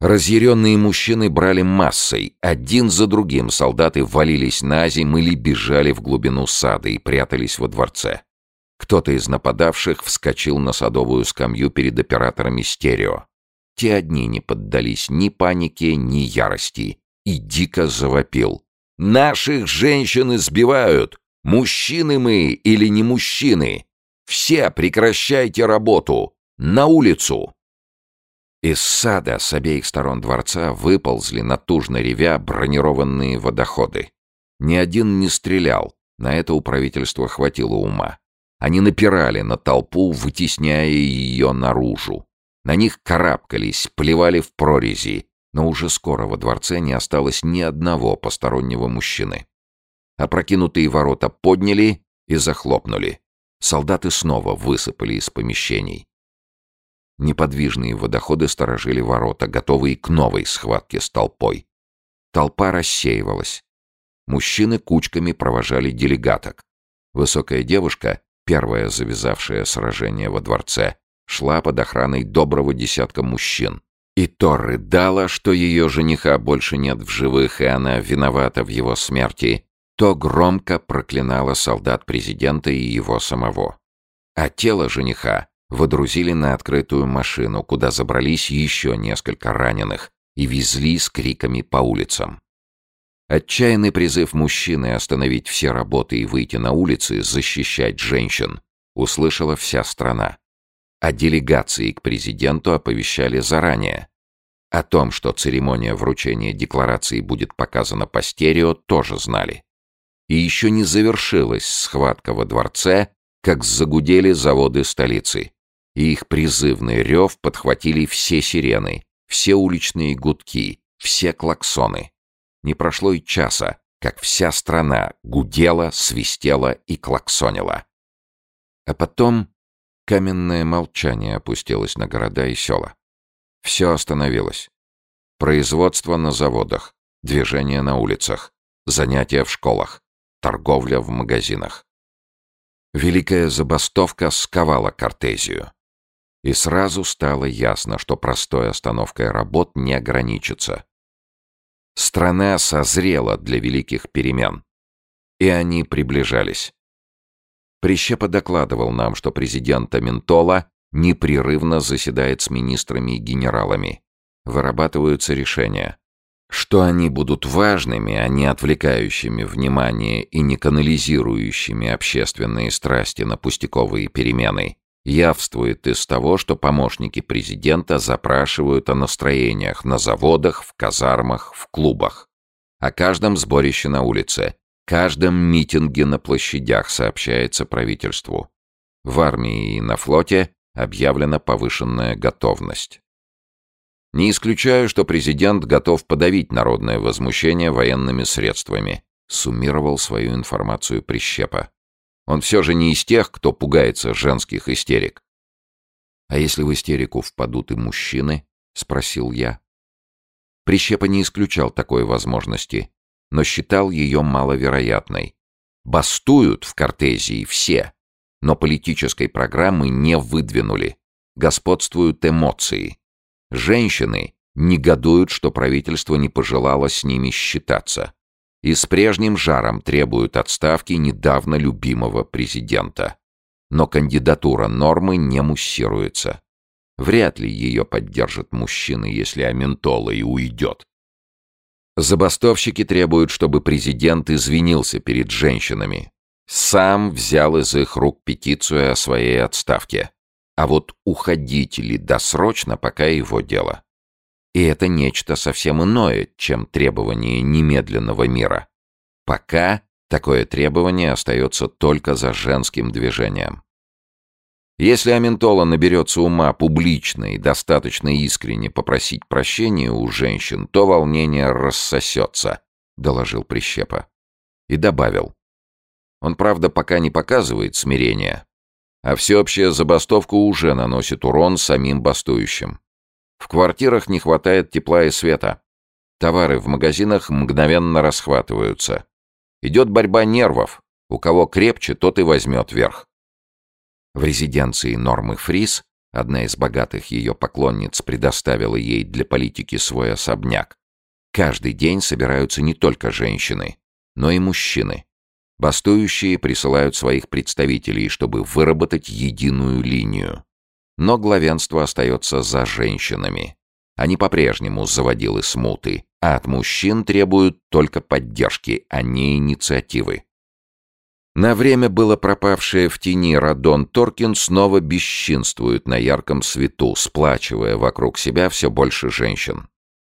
Разъяренные мужчины брали массой. Один за другим солдаты валились на землю или бежали в глубину сада и прятались во дворце. Кто-то из нападавших вскочил на садовую скамью перед операторами стерео. Те одни не поддались ни панике, ни ярости и дико завопил. «Наших женщин избивают! Мужчины мы или не мужчины! Все прекращайте работу! На улицу!» Из сада с обеих сторон дворца выползли натужно ревя бронированные водоходы. Ни один не стрелял, на это у правительства хватило ума. Они напирали на толпу, вытесняя ее наружу. На них карабкались, плевали в прорези, но уже скоро во дворце не осталось ни одного постороннего мужчины. Опрокинутые ворота подняли и захлопнули. Солдаты снова высыпали из помещений. Неподвижные водоходы сторожили ворота, готовые к новой схватке с толпой. Толпа рассеивалась. Мужчины кучками провожали делегаток. Высокая девушка первая завязавшая сражение во дворце, шла под охраной доброго десятка мужчин. И то рыдала, что ее жениха больше нет в живых, и она виновата в его смерти, то громко проклинала солдат президента и его самого. А тело жениха водрузили на открытую машину, куда забрались еще несколько раненых и везли с криками по улицам. Отчаянный призыв мужчины остановить все работы и выйти на улицы, защищать женщин, услышала вся страна. А делегации к президенту оповещали заранее. О том, что церемония вручения декларации будет показана по стерео, тоже знали. И еще не завершилась схватка во дворце, как загудели заводы столицы. И их призывный рев подхватили все сирены, все уличные гудки, все клаксоны. Не прошло и часа, как вся страна гудела, свистела и клаксонила. А потом каменное молчание опустилось на города и села. Все остановилось. Производство на заводах, движение на улицах, занятия в школах, торговля в магазинах. Великая забастовка сковала Кортезию. И сразу стало ясно, что простой остановкой работ не ограничится. Страна созрела для великих перемен. И они приближались. Прищепа докладывал нам, что президент Аментола непрерывно заседает с министрами и генералами. Вырабатываются решения. Что они будут важными, а не отвлекающими внимание и не канализирующими общественные страсти на пустяковые перемены, явствует из того, что помощники президента запрашивают о настроениях на заводах, в казармах, в клубах. О каждом сборище на улице, каждом митинге на площадях сообщается правительству. В армии и на флоте объявлена повышенная готовность. Не исключаю, что президент готов подавить народное возмущение военными средствами, суммировал свою информацию Прищепа. Он все же не из тех, кто пугается женских истерик. «А если в истерику впадут и мужчины?» — спросил я. Прищепа не исключал такой возможности, но считал ее маловероятной. Бастуют в Кортезии все, но политической программы не выдвинули. Господствуют эмоции. Женщины негодуют, что правительство не пожелало с ними считаться и с прежним жаром требуют отставки недавно любимого президента. Но кандидатура Нормы не муссируется. Вряд ли ее поддержат мужчины, если Аментола и уйдет. Забастовщики требуют, чтобы президент извинился перед женщинами. Сам взял из их рук петицию о своей отставке. А вот уходить ли досрочно, пока его дело. И это нечто совсем иное, чем требование немедленного мира. Пока такое требование остается только за женским движением. Если Аментола наберется ума публично и достаточно искренне попросить прощения у женщин, то волнение рассосется, — доложил Прищепа. И добавил. Он, правда, пока не показывает смирения, а всеобщая забастовка уже наносит урон самим бастующим. В квартирах не хватает тепла и света. Товары в магазинах мгновенно расхватываются. Идет борьба нервов. У кого крепче, тот и возьмет верх. В резиденции Нормы Фрис одна из богатых ее поклонниц предоставила ей для политики свой особняк. Каждый день собираются не только женщины, но и мужчины. Бастующие присылают своих представителей, чтобы выработать единую линию. Но главенство остается за женщинами. Они по-прежнему заводилы смуты, а от мужчин требуют только поддержки, а не инициативы. На время было пропавшее в тени Радон Торкин снова бесчинствует на ярком свету, сплачивая вокруг себя все больше женщин.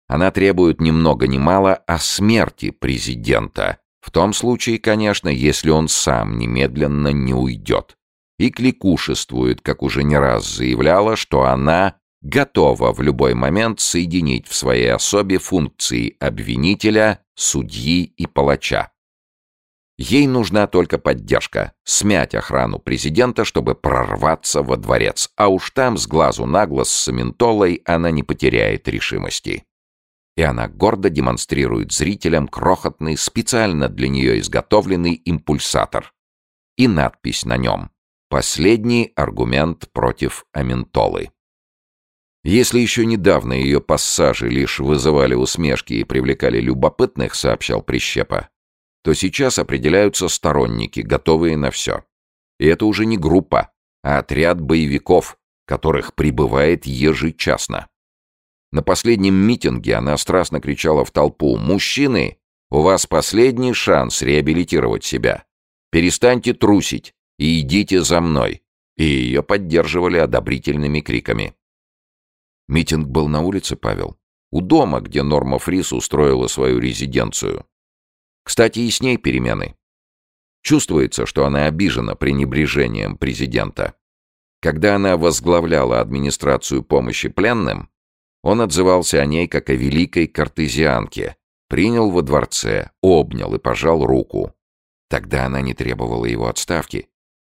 Она требует ни много ни мало о смерти президента, в том случае, конечно, если он сам немедленно не уйдет и кликушествует, как уже не раз заявляла, что она готова в любой момент соединить в своей особе функции обвинителя, судьи и палача. Ей нужна только поддержка, смять охрану президента, чтобы прорваться во дворец, а уж там с глазу на глаз с Аментолой она не потеряет решимости. И она гордо демонстрирует зрителям крохотный, специально для нее изготовленный импульсатор. И надпись на нем. Последний аргумент против Аментолы. Если еще недавно ее пассажи лишь вызывали усмешки и привлекали любопытных, сообщал Прищепа, то сейчас определяются сторонники, готовые на все. И это уже не группа, а отряд боевиков, которых прибывает ежечасно. На последнем митинге она страстно кричала в толпу «Мужчины, у вас последний шанс реабилитировать себя. Перестаньте трусить и идите за мной!» И ее поддерживали одобрительными криками. Митинг был на улице, Павел. У дома, где Норма Фрис устроила свою резиденцию. Кстати, и с ней перемены. Чувствуется, что она обижена пренебрежением президента. Когда она возглавляла администрацию помощи пленным, он отзывался о ней как о великой картезианке, принял во дворце, обнял и пожал руку. Тогда она не требовала его отставки,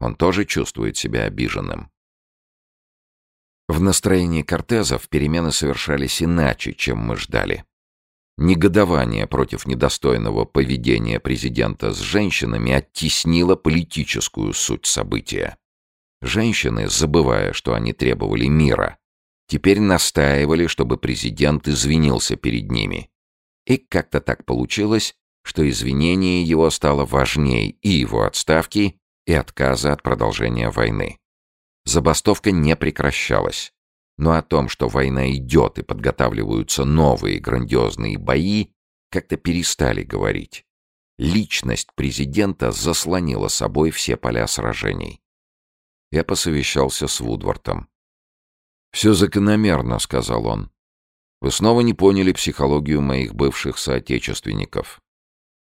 он тоже чувствует себя обиженным. В настроении Кортезов перемены совершались иначе, чем мы ждали. Негодование против недостойного поведения президента с женщинами оттеснило политическую суть события. Женщины, забывая, что они требовали мира, теперь настаивали, чтобы президент извинился перед ними. И как-то так получилось, что извинение его стало важней и его отставки, и отказа от продолжения войны. Забастовка не прекращалась. Но о том, что война идет и подготавливаются новые грандиозные бои, как-то перестали говорить. Личность президента заслонила собой все поля сражений. Я посовещался с Вудвортом. «Все закономерно», — сказал он. «Вы снова не поняли психологию моих бывших соотечественников.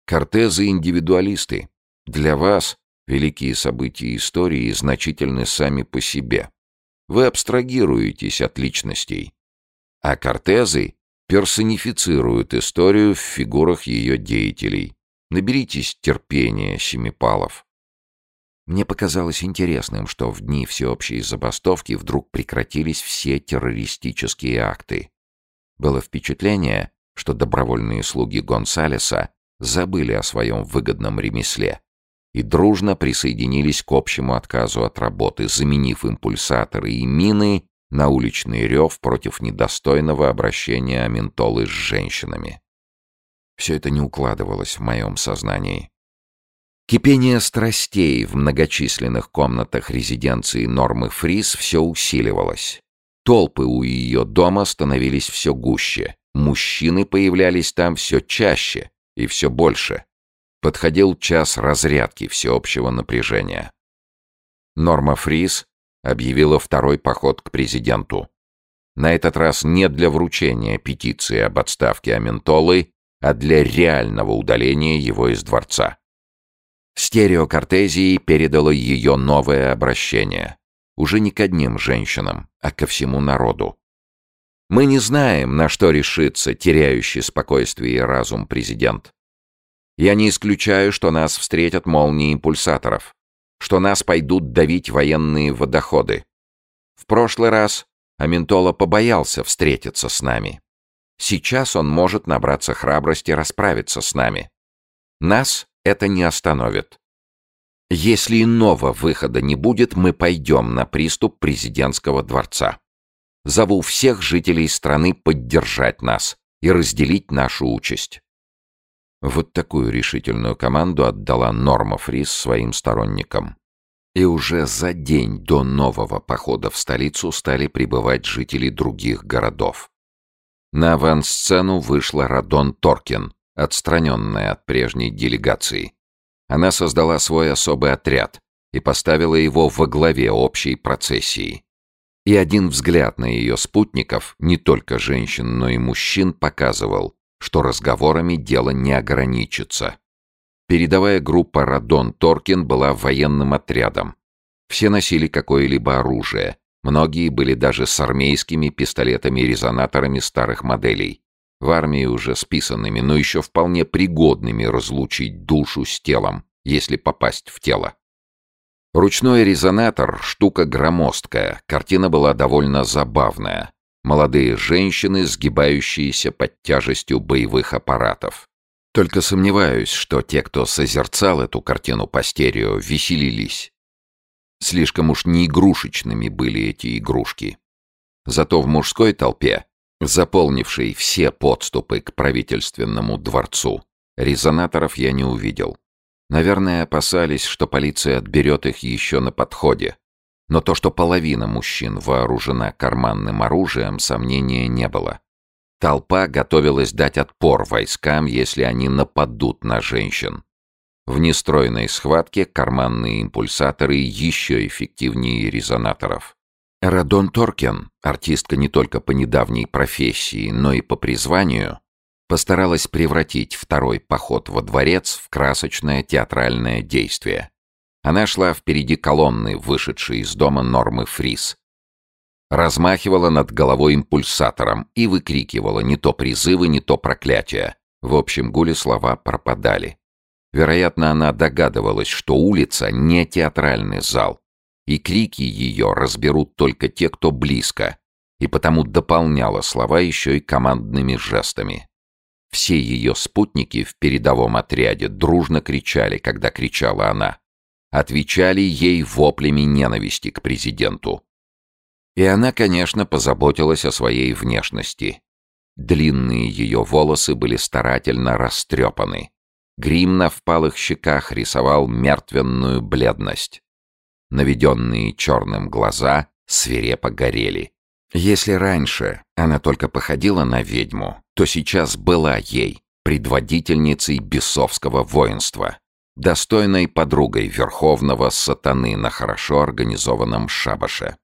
Кортезы — индивидуалисты. Для вас Великие события истории значительны сами по себе. Вы абстрагируетесь от личностей. А Кортезы персонифицируют историю в фигурах ее деятелей. Наберитесь терпения, Семипалов. Мне показалось интересным, что в дни всеобщей забастовки вдруг прекратились все террористические акты. Было впечатление, что добровольные слуги Гонсалеса забыли о своем выгодном ремесле и дружно присоединились к общему отказу от работы, заменив импульсаторы и мины на уличный рев против недостойного обращения Аментолы с женщинами. Все это не укладывалось в моем сознании. Кипение страстей в многочисленных комнатах резиденции Нормы Фрис все усиливалось. Толпы у ее дома становились все гуще, мужчины появлялись там все чаще и все больше. Подходил час разрядки всеобщего напряжения. Норма Фрис объявила второй поход к президенту. На этот раз не для вручения петиции об отставке Аментолы, а для реального удаления его из дворца. Стереокартезии передало ее новое обращение. Уже не к одним женщинам, а ко всему народу. Мы не знаем, на что решится теряющий спокойствие и разум президент. Я не исключаю, что нас встретят молнии импульсаторов, что нас пойдут давить военные водоходы. В прошлый раз Аментола побоялся встретиться с нами. Сейчас он может набраться храбрости расправиться с нами. Нас это не остановит. Если иного выхода не будет, мы пойдем на приступ президентского дворца. Зову всех жителей страны поддержать нас и разделить нашу участь. Вот такую решительную команду отдала Норма Фрис своим сторонникам. И уже за день до нового похода в столицу стали прибывать жители других городов. На авансцену вышла Радон Торкин, отстраненная от прежней делегации. Она создала свой особый отряд и поставила его во главе общей процессии. И один взгляд на ее спутников, не только женщин, но и мужчин, показывал, что разговорами дело не ограничится. Передовая группа Радон Торкин была военным отрядом. Все носили какое-либо оружие, многие были даже с армейскими пистолетами-резонаторами старых моделей. В армии уже списанными, но еще вполне пригодными разлучить душу с телом, если попасть в тело. Ручной резонатор — штука громоздкая, картина была довольно забавная. Молодые женщины, сгибающиеся под тяжестью боевых аппаратов. Только сомневаюсь, что те, кто созерцал эту картину по стерео, веселились. Слишком уж не игрушечными были эти игрушки. Зато в мужской толпе, заполнившей все подступы к правительственному дворцу, резонаторов я не увидел. Наверное, опасались, что полиция отберет их еще на подходе. Но то, что половина мужчин вооружена карманным оружием, сомнения не было. Толпа готовилась дать отпор войскам, если они нападут на женщин. В нестройной схватке карманные импульсаторы еще эффективнее резонаторов. Радон Торкен, артистка не только по недавней профессии, но и по призванию, постаралась превратить второй поход во дворец в красочное театральное действие. Она шла впереди колонны, вышедшей из дома Нормы Фрис. Размахивала над головой импульсатором и выкрикивала не то призывы, не то проклятия. В общем гуле слова пропадали. Вероятно, она догадывалась, что улица не театральный зал, и крики ее разберут только те, кто близко, и потому дополняла слова еще и командными жестами. Все ее спутники в передовом отряде дружно кричали, когда кричала она. Отвечали ей воплями ненависти к президенту. И она, конечно, позаботилась о своей внешности. Длинные ее волосы были старательно растрепаны. Грим на впалых щеках рисовал мертвенную бледность. Наведенные черным глаза свирепо горели. Если раньше она только походила на ведьму, то сейчас была ей, предводительницей бесовского воинства, достойной подругой верховного сатаны на хорошо организованном шабаше.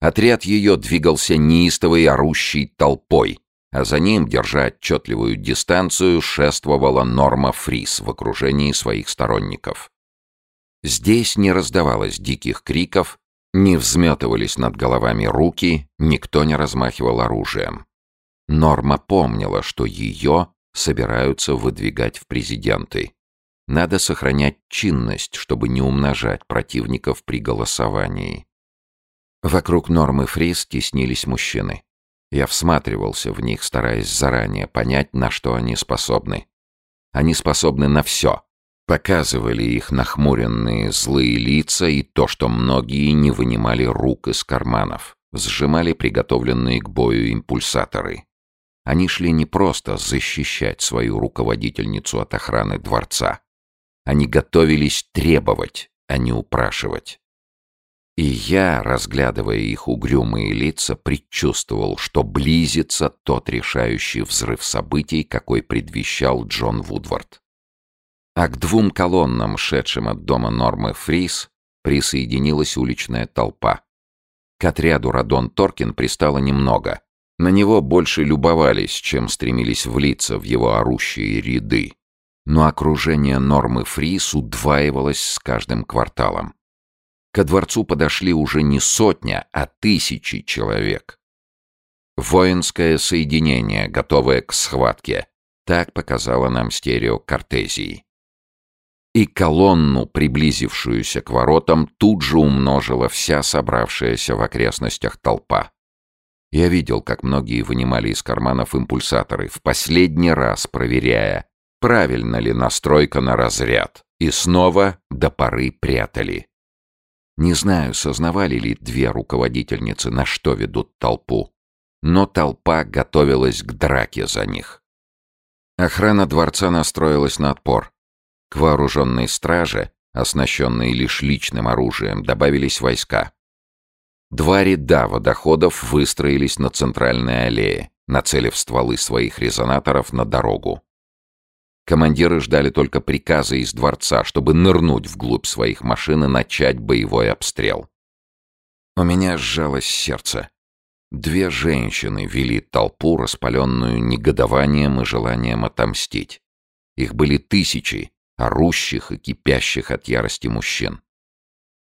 Отряд ее двигался неистовой орущей толпой, а за ним, держа отчетливую дистанцию, шествовала Норма Фрис в окружении своих сторонников. Здесь не раздавалось диких криков, не взметывались над головами руки, никто не размахивал оружием. Норма помнила, что ее собираются выдвигать в президенты. Надо сохранять чинность, чтобы не умножать противников при голосовании. Вокруг Нормы Фрис теснились мужчины. Я всматривался в них, стараясь заранее понять, на что они способны. Они способны на все. Показывали их нахмуренные злые лица и то, что многие не вынимали рук из карманов, сжимали приготовленные к бою импульсаторы. Они шли не просто защищать свою руководительницу от охраны дворца. Они готовились требовать, а не упрашивать. И я, разглядывая их угрюмые лица, предчувствовал, что близится тот решающий взрыв событий, какой предвещал Джон Вудвард. А к двум колоннам, шедшим от дома Нормы Фрис, присоединилась уличная толпа. К отряду Радон Торкин пристало немного. На него больше любовались, чем стремились влиться в его орущие ряды. Но окружение Нормы Фрис удваивалось с каждым кварталом. Ко дворцу подошли уже не сотня, а тысячи человек. Воинское соединение, готовое к схватке. Так показала нам стерео Кортезии. И колонну, приблизившуюся к воротам, тут же умножила вся собравшаяся в окрестностях толпа. Я видел, как многие вынимали из карманов импульсаторы, в последний раз проверяя, правильно ли настройка на разряд, и снова до поры прятали. Не знаю, сознавали ли две руководительницы, на что ведут толпу, но толпа готовилась к драке за них. Охрана дворца настроилась на отпор. К вооруженной страже, оснащенной лишь личным оружием, добавились войска. Два ряда водоходов выстроились на центральной аллее, нацелив стволы своих резонаторов на дорогу. Командиры ждали только приказа из дворца, чтобы нырнуть вглубь своих машин и начать боевой обстрел. У меня сжалось сердце. Две женщины вели толпу, распаленную негодованием и желанием отомстить. Их были тысячи, орущих и кипящих от ярости мужчин.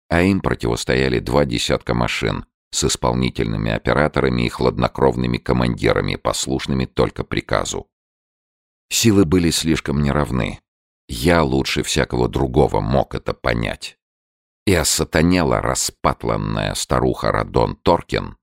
А им противостояли два десятка машин с исполнительными операторами и хладнокровными командирами, послушными только приказу. Силы были слишком неравны. Я лучше всякого другого мог это понять. И осатанела распатланная старуха Радон Торкин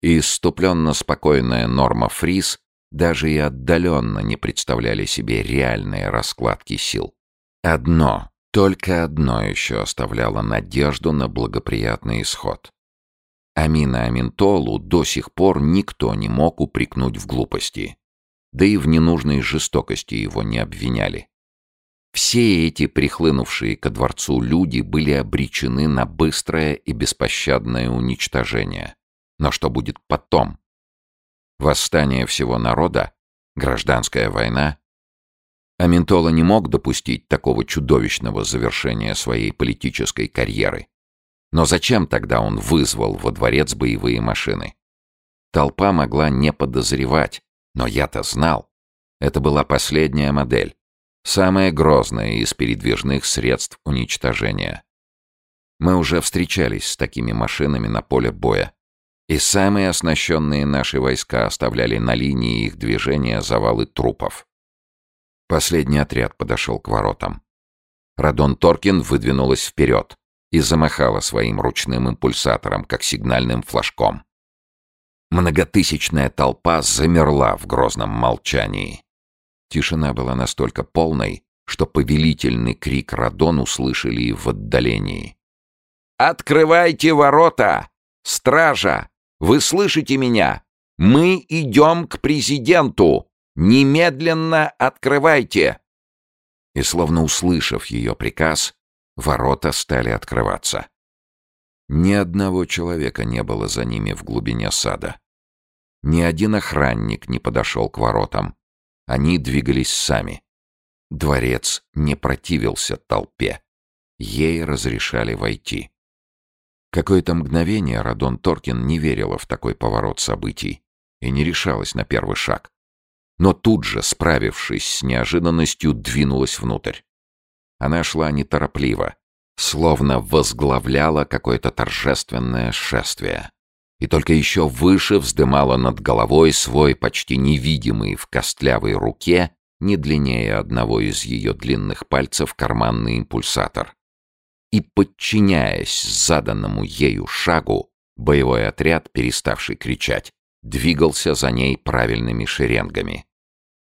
и иступленно спокойная Норма Фрис даже и отдаленно не представляли себе реальные раскладки сил. Одно, только одно еще оставляло надежду на благоприятный исход. Амина Аминтолу до сих пор никто не мог упрекнуть в глупости да и в ненужной жестокости его не обвиняли. Все эти прихлынувшие ко дворцу люди были обречены на быстрое и беспощадное уничтожение. Но что будет потом? Восстание всего народа? Гражданская война? Аминтола не мог допустить такого чудовищного завершения своей политической карьеры. Но зачем тогда он вызвал во дворец боевые машины? Толпа могла не подозревать, но я-то знал. Это была последняя модель. Самая грозная из передвижных средств уничтожения. Мы уже встречались с такими машинами на поле боя. И самые оснащенные наши войска оставляли на линии их движения завалы трупов. Последний отряд подошел к воротам. Радон Торкин выдвинулась вперед и замахала своим ручным импульсатором, как сигнальным флажком. Многотысячная толпа замерла в грозном молчании. Тишина была настолько полной, что повелительный крик Радон услышали и в отдалении. «Открывайте ворота! Стража! Вы слышите меня? Мы идем к президенту! Немедленно открывайте!» И словно услышав ее приказ, ворота стали открываться. Ни одного человека не было за ними в глубине сада. Ни один охранник не подошел к воротам. Они двигались сами. Дворец не противился толпе. Ей разрешали войти. Какое-то мгновение Радон Торкин не верила в такой поворот событий и не решалась на первый шаг. Но тут же, справившись с неожиданностью, двинулась внутрь. Она шла неторопливо, словно возглавляла какое-то торжественное шествие. И только еще выше вздымала над головой свой почти невидимый в костлявой руке, не длиннее одного из ее длинных пальцев, карманный импульсатор. И, подчиняясь заданному ею шагу, боевой отряд, переставший кричать, двигался за ней правильными шеренгами.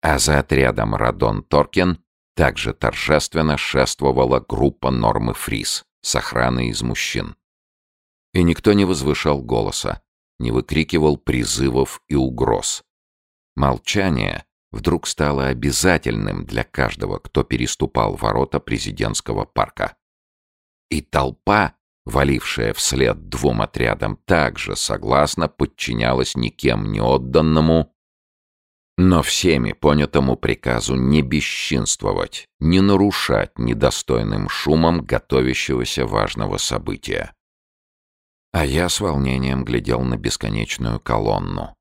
А за отрядом Радон Торкен также торжественно шествовала группа Нормы Фрис с охраной из мужчин. И никто не возвышал голоса, не выкрикивал призывов и угроз. Молчание вдруг стало обязательным для каждого, кто переступал ворота президентского парка. И толпа, валившая вслед двум отрядам, также согласно подчинялась никем не отданному но всеми понятому приказу не бесчинствовать, не нарушать недостойным шумом готовящегося важного события. А я с волнением глядел на бесконечную колонну.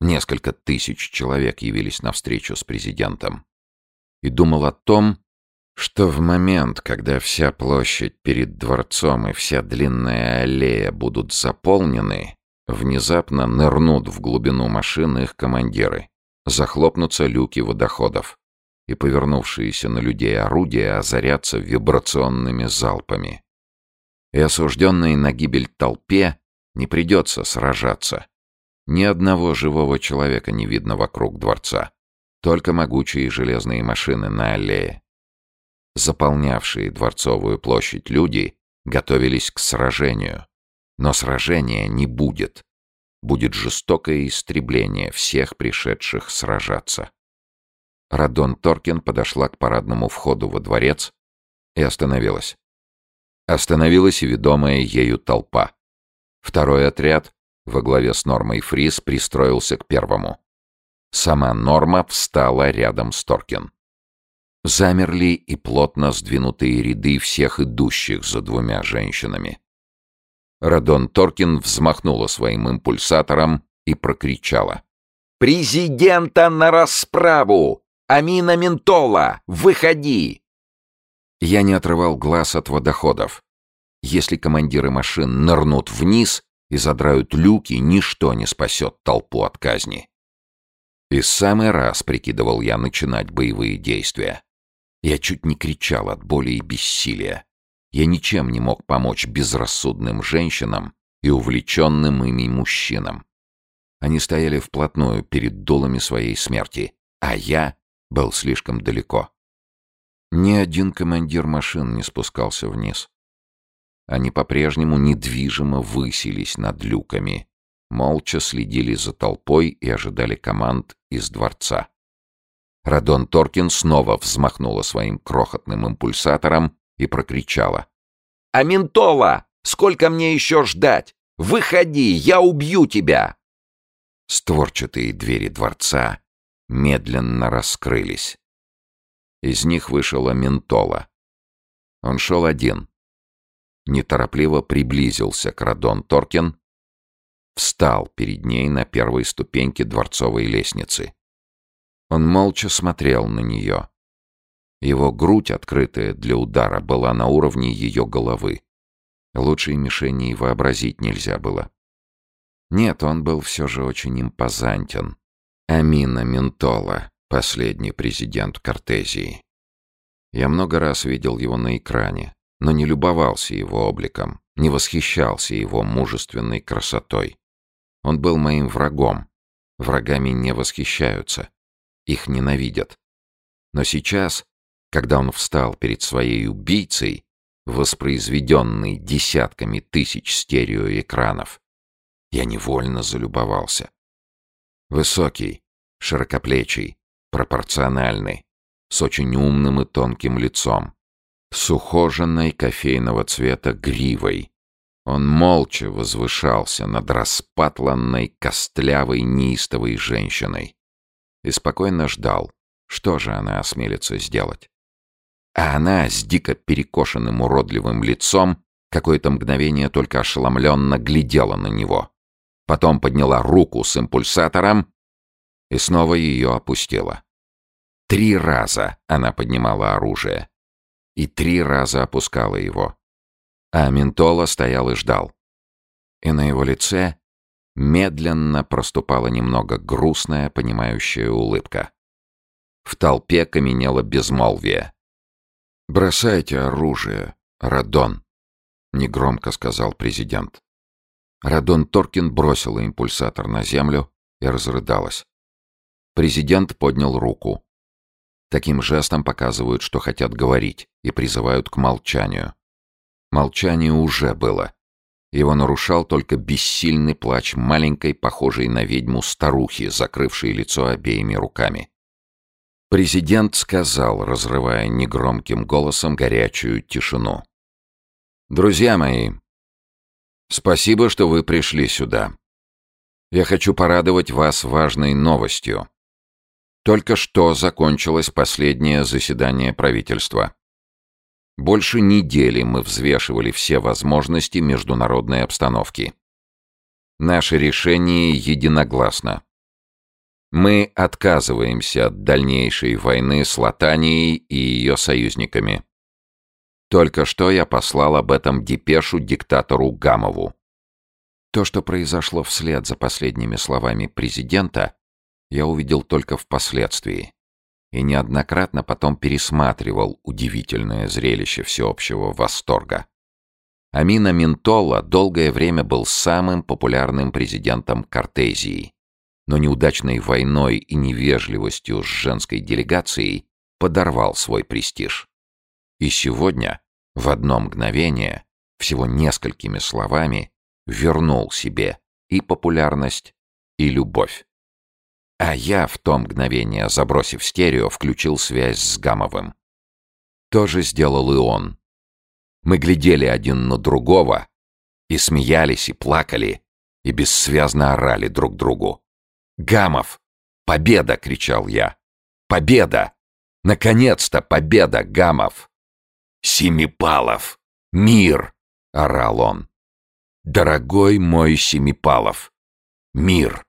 Несколько тысяч человек явились на встречу с президентом. И думал о том, что в момент, когда вся площадь перед дворцом и вся длинная аллея будут заполнены, внезапно нырнут в глубину машин их командиры, захлопнутся люки водоходов, и повернувшиеся на людей орудия озарятся вибрационными залпами. И осужденной на гибель толпе не придется сражаться. Ни одного живого человека не видно вокруг дворца, только могучие железные машины на аллее. Заполнявшие дворцовую площадь люди готовились к сражению. Но сражения не будет. Будет жестокое истребление всех пришедших сражаться. Радон Торкин подошла к парадному входу во дворец и остановилась. Остановилась и ведомая ею толпа. Второй отряд во главе с Нормой Фрис пристроился к первому. Сама Норма встала рядом с Торкин. Замерли и плотно сдвинутые ряды всех идущих за двумя женщинами. Радон Торкин взмахнула своим импульсатором и прокричала. «Президента на расправу! Амина Ментола, выходи!» Я не отрывал глаз от водоходов. Если командиры машин нырнут вниз и задрают люки, ничто не спасет толпу от казни. И самый раз прикидывал я начинать боевые действия. Я чуть не кричал от боли и бессилия. Я ничем не мог помочь безрассудным женщинам и увлеченным ими мужчинам. Они стояли вплотную перед долами своей смерти, а я был слишком далеко. Ни один командир машин не спускался вниз. Они по-прежнему недвижимо высились над люками, молча следили за толпой и ожидали команд из дворца. Радон Торкин снова взмахнула своим крохотным импульсатором и прокричала. «Аминтола! Сколько мне еще ждать? Выходи, я убью тебя!» Створчатые двери дворца медленно раскрылись. Из них вышел Аминтола. Он шел один. Неторопливо приблизился к Радон Торкин, встал перед ней на первой ступеньке дворцовой лестницы. Он молча смотрел на нее. Его грудь, открытая для удара, была на уровне ее головы. Лучшей мишени вообразить нельзя было. Нет, он был все же очень импозантен. Амина Ментола, последний президент Кортезии. Я много раз видел его на экране, но не любовался его обликом, не восхищался его мужественной красотой. Он был моим врагом. Врагами не восхищаются. Их ненавидят. Но сейчас, когда он встал перед своей убийцей, воспроизведенный десятками тысяч стереоэкранов, я невольно залюбовался. Высокий, широкоплечий, пропорциональный, с очень умным и тонким лицом, с ухоженной кофейного цвета гривой. Он молча возвышался над распатланной, костлявой, неистовой женщиной и спокойно ждал, что же она осмелится сделать. А она с дико перекошенным уродливым лицом какое-то мгновение только ошеломленно глядела на него. Потом подняла руку с импульсатором и снова ее опустила. Три раза она поднимала оружие и три раза опускала его. А Ментола стоял и ждал. И на его лице медленно проступала немного грустная, понимающая улыбка. В толпе каменело безмолвие. «Бросайте оружие, Радон», — негромко сказал президент. Радон Торкин бросила импульсатор на землю и разрыдалась. Президент поднял руку. Таким жестом показывают, что хотят говорить, и призывают к молчанию. Молчание уже было. Его нарушал только бессильный плач маленькой, похожей на ведьму старухи, закрывшей лицо обеими руками. Президент сказал, разрывая негромким голосом горячую тишину. «Друзья мои, спасибо, что вы пришли сюда. Я хочу порадовать вас важной новостью. Только что закончилось последнее заседание правительства. Больше недели мы взвешивали все возможности международной обстановки. Наше решение единогласно. Мы отказываемся от дальнейшей войны с Латанией и ее союзниками. Только что я послал об этом депешу диктатору Гамову. То, что произошло вслед за последними словами президента, я увидел только впоследствии и неоднократно потом пересматривал удивительное зрелище всеобщего восторга. Амина Минтола долгое время был самым популярным президентом Кортезии, но неудачной войной и невежливостью с женской делегацией подорвал свой престиж. И сегодня, в одно мгновение, всего несколькими словами, вернул себе и популярность, и любовь. А я в то мгновение, забросив стерео, включил связь с Гамовым. То же сделал и он. Мы глядели один на другого и смеялись, и плакали, и бессвязно орали друг другу. «Гамов! Победа!» — кричал я. «Победа! Наконец-то победа, Гамов!» «Семипалов! Мир!» — орал он. «Дорогой мой Семипалов! Мир!